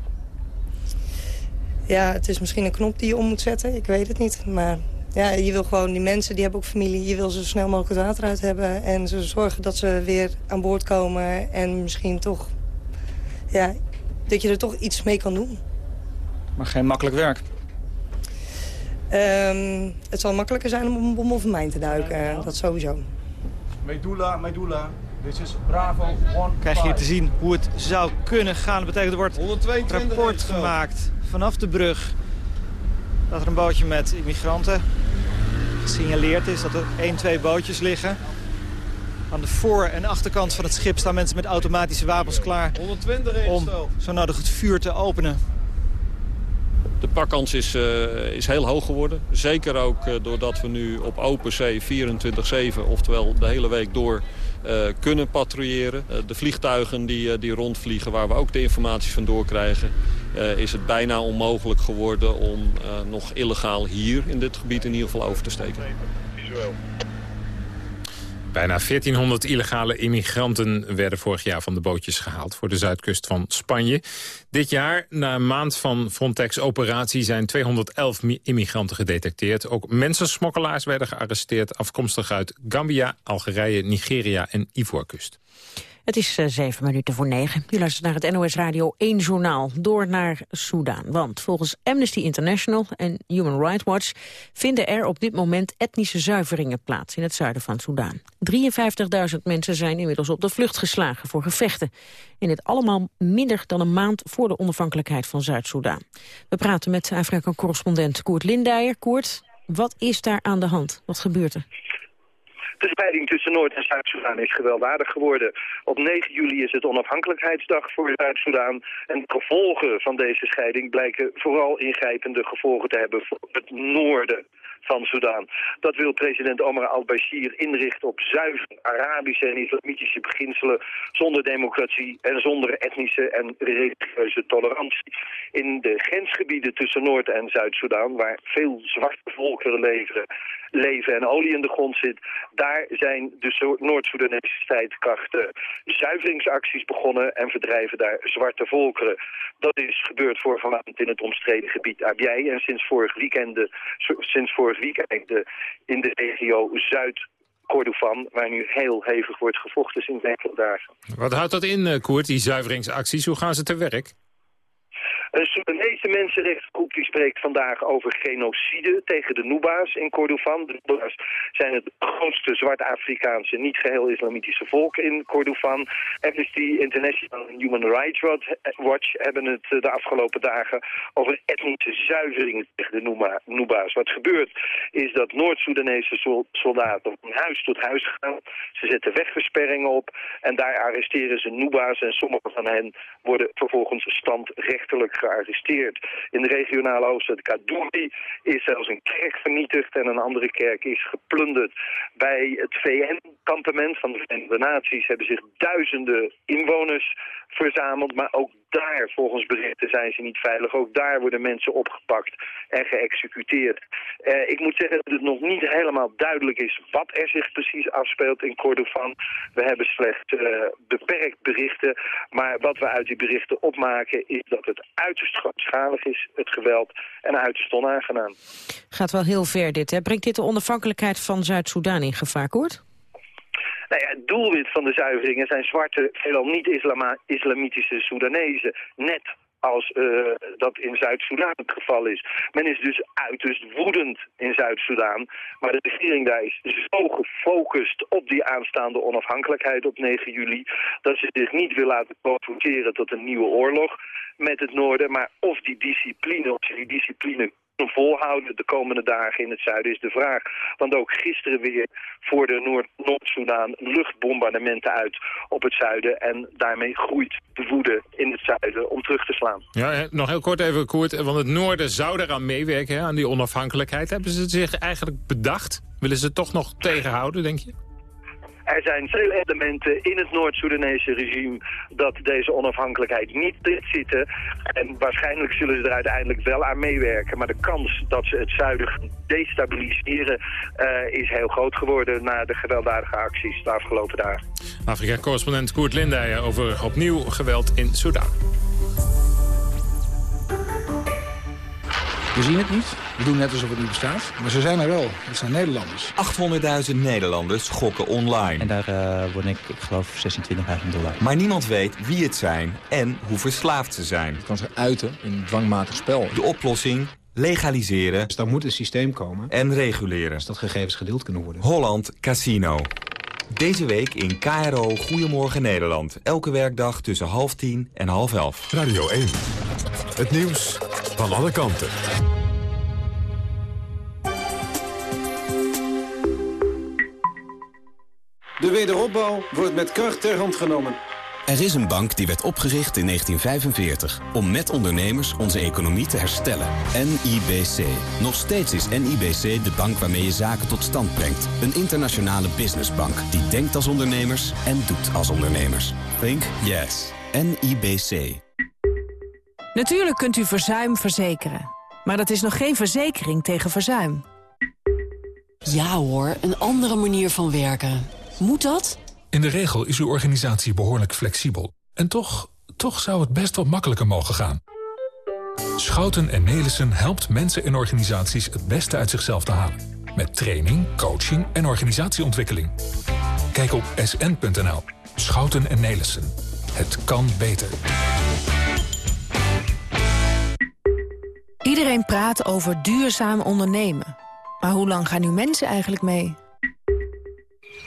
Ja, het is misschien een knop die je om moet zetten. Ik weet het niet. Maar ja, je wil gewoon die mensen, die hebben ook familie. Je wil ze zo snel mogelijk het water uit hebben. En ze zorgen dat ze weer aan boord komen. En misschien toch ja, dat je er toch iets mee kan doen. Maar geen makkelijk werk? Um, het zal makkelijker zijn om een bom of een mijn te duiken, dat sowieso. Medulla, Medulla, dit is Bravo 1 Krijg je hier te zien hoe het zou kunnen gaan. Dat betekent er wordt 122 rapport gemaakt vanaf de brug... dat er een bootje met immigranten gesignaleerd is. Dat er één, twee bootjes liggen. Aan de voor- en achterkant van het schip staan mensen met automatische wapens klaar... 120 om zo nodig het vuur te openen. De pakkans is, uh, is heel hoog geworden. Zeker ook uh, doordat we nu op open zee 24-7, oftewel de hele week door, uh, kunnen patrouilleren. de vliegtuigen die, die rondvliegen, waar we ook de informatie van doorkrijgen... is het bijna onmogelijk geworden om nog illegaal hier in dit gebied in ieder geval over te steken. Visueel. Bijna 1400 illegale immigranten werden vorig jaar van de bootjes gehaald... voor de zuidkust van Spanje. Dit jaar, na een maand van Frontex-operatie... zijn 211 immigranten gedetecteerd. Ook mensensmokkelaars werden gearresteerd... afkomstig uit Gambia, Algerije, Nigeria en Ivoorkust. Het is uh, zeven minuten voor negen. U luistert naar het NOS Radio 1 Journaal. Door naar Soudaan. Want volgens Amnesty International en Human Rights Watch... vinden er op dit moment etnische zuiveringen plaats in het zuiden van Soudaan. 53.000 mensen zijn inmiddels op de vlucht geslagen voor gevechten. En dit allemaal minder dan een maand voor de onafhankelijkheid van Zuid-Soedan. We praten met Afrika-correspondent Koert Lindijer. Koert, wat is daar aan de hand? Wat gebeurt er? De scheiding tussen Noord- en Zuid-Soedan is gewelddadig geworden. Op 9 juli is het onafhankelijkheidsdag voor Zuid-Soedan. En de gevolgen van deze scheiding blijken vooral ingrijpende gevolgen te hebben voor het noorden van Soedan. Dat wil president Omar al-Bashir inrichten op zuiver Arabische en islamitische beginselen, zonder democratie en zonder etnische en religieuze tolerantie. In de grensgebieden tussen Noord- en Zuid-Soedan, waar veel zwarte volkeren leven, leven en olie in de grond zit, daar zijn de Noord-Soedanese strijdkrachten zuiveringsacties begonnen en verdrijven daar zwarte volkeren. Dat is gebeurd voor vanavond in het omstreden gebied Abyei en sinds vorig weekend, sinds vorig weekend in de regio Zuid Kordofan, waar nu heel hevig wordt gevochten sinds enkele dagen. Wat houdt dat in, Koert, die zuiveringsacties? Hoe gaan ze te werk? Een Soedanese mensenrechtengroep die spreekt vandaag over genocide tegen de Nuba's in Kordofan. De Nuba's zijn het grootste zwart-Afrikaanse, niet geheel islamitische volk in Kordofan. Amnesty International en Human Rights Watch hebben het de afgelopen dagen over etnische zuivering tegen de Nuba's. Wat gebeurt is dat Noord-Soedanese soldaten van huis tot huis gaan. Ze zetten wegversperringen op en daar arresteren ze Nuba's en sommige van hen worden vervolgens standrechtelijk gearresteerd. In de regionale hoofdstad Kadoorie is zelfs een kerk vernietigd en een andere kerk is geplunderd. Bij het VN-kampement van de Verenigde Naties hebben zich duizenden inwoners verzameld, maar ook daar, volgens berichten, zijn ze niet veilig. Ook daar worden mensen opgepakt en geëxecuteerd. Eh, ik moet zeggen dat het nog niet helemaal duidelijk is wat er zich precies afspeelt in Kordofan. We hebben slechts uh, beperkt berichten, maar wat we uit die berichten opmaken is dat het uiterst grootschalig is, het geweld, en uiterst onaangenaam. Gaat wel heel ver dit, hè? Brengt dit de onafhankelijkheid van Zuid-Soedan in gevaar, Koert? Nou ja, het doelwit van de zuiveringen zijn zwarte, veelal niet-islamitische Soedanezen. Net als uh, dat in Zuid-Soedan het geval is. Men is dus uiterst woedend in Zuid-Soedan. Maar de regering daar is zo gefocust op die aanstaande onafhankelijkheid op 9 juli... dat ze zich niet wil laten provoceren tot een nieuwe oorlog met het noorden. Maar of die discipline, of ze die discipline volhouden de komende dagen in het zuiden is de vraag. Want ook gisteren weer voerde Noord-Soedan luchtbombardementen uit op het zuiden. En daarmee groeit de woede in het zuiden om terug te slaan. Ja, nog heel kort even, Koert. Want het noorden zou eraan meewerken, hè, aan die onafhankelijkheid. Hebben ze zich eigenlijk bedacht? Willen ze het toch nog tegenhouden, denk je? Er zijn veel elementen in het Noord-Soedanese regime dat deze onafhankelijkheid niet zitten. En waarschijnlijk zullen ze er uiteindelijk wel aan meewerken. Maar de kans dat ze het zuiden destabiliseren uh, is heel groot geworden na de gewelddadige acties de afgelopen dagen. Afrika-correspondent Koert Lindijen over opnieuw geweld in Soedan. We zien het niet. We doen net alsof het niet bestaat. Maar ze zijn er wel. Het zijn Nederlanders. 800.000 Nederlanders gokken online. En daar uh, word ik, ik geloof, 26.000 dollar. Maar niemand weet wie het zijn en hoe verslaafd ze zijn. Het kan zich uiten in een dwangmatig spel. De oplossing? Legaliseren. Dus daar moet een systeem komen. En reguleren. Dus dat gegevens gedeeld kunnen worden. Holland Casino. Deze week in KRO Goedemorgen Nederland. Elke werkdag tussen half tien en half elf. Radio 1. Het nieuws van alle kanten. De wederopbouw wordt met kracht ter hand genomen. Er is een bank die werd opgericht in 1945 om met ondernemers onze economie te herstellen. NIBC. Nog steeds is NIBC de bank waarmee je zaken tot stand brengt. Een internationale businessbank die denkt als ondernemers en doet als ondernemers. Think yes. NIBC. Natuurlijk kunt u verzuim verzekeren. Maar dat is nog geen verzekering tegen verzuim. Ja hoor, een andere manier van werken. Moet dat? In de regel is uw organisatie behoorlijk flexibel. En toch, toch zou het best wat makkelijker mogen gaan. Schouten en Nelissen helpt mensen en organisaties het beste uit zichzelf te halen. Met training, coaching en organisatieontwikkeling. Kijk op sn.nl. Schouten en Nelissen. Het kan beter. Iedereen praat over duurzaam ondernemen. Maar hoe lang gaan nu mensen eigenlijk mee?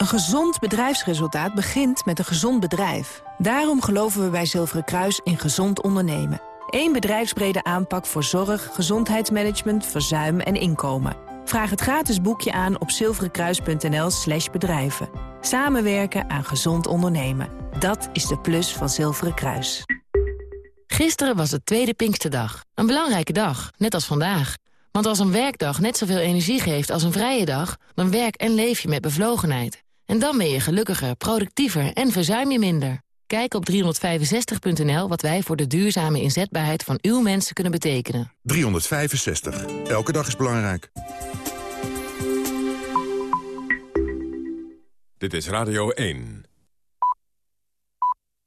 Een gezond bedrijfsresultaat begint met een gezond bedrijf. Daarom geloven we bij Zilveren Kruis in gezond ondernemen. Eén bedrijfsbrede aanpak voor zorg, gezondheidsmanagement, verzuim en inkomen. Vraag het gratis boekje aan op zilverenkruis.nl slash bedrijven. Samenwerken aan gezond ondernemen. Dat is de plus van Zilveren Kruis. Gisteren was het tweede Pinksterdag. Een belangrijke dag, net als vandaag. Want als een werkdag net zoveel energie geeft als een vrije dag... dan werk en leef je met bevlogenheid. En dan ben je gelukkiger, productiever en verzuim je minder. Kijk op 365.nl wat wij voor de duurzame inzetbaarheid van uw mensen kunnen betekenen. 365. Elke dag is belangrijk. Dit is Radio 1.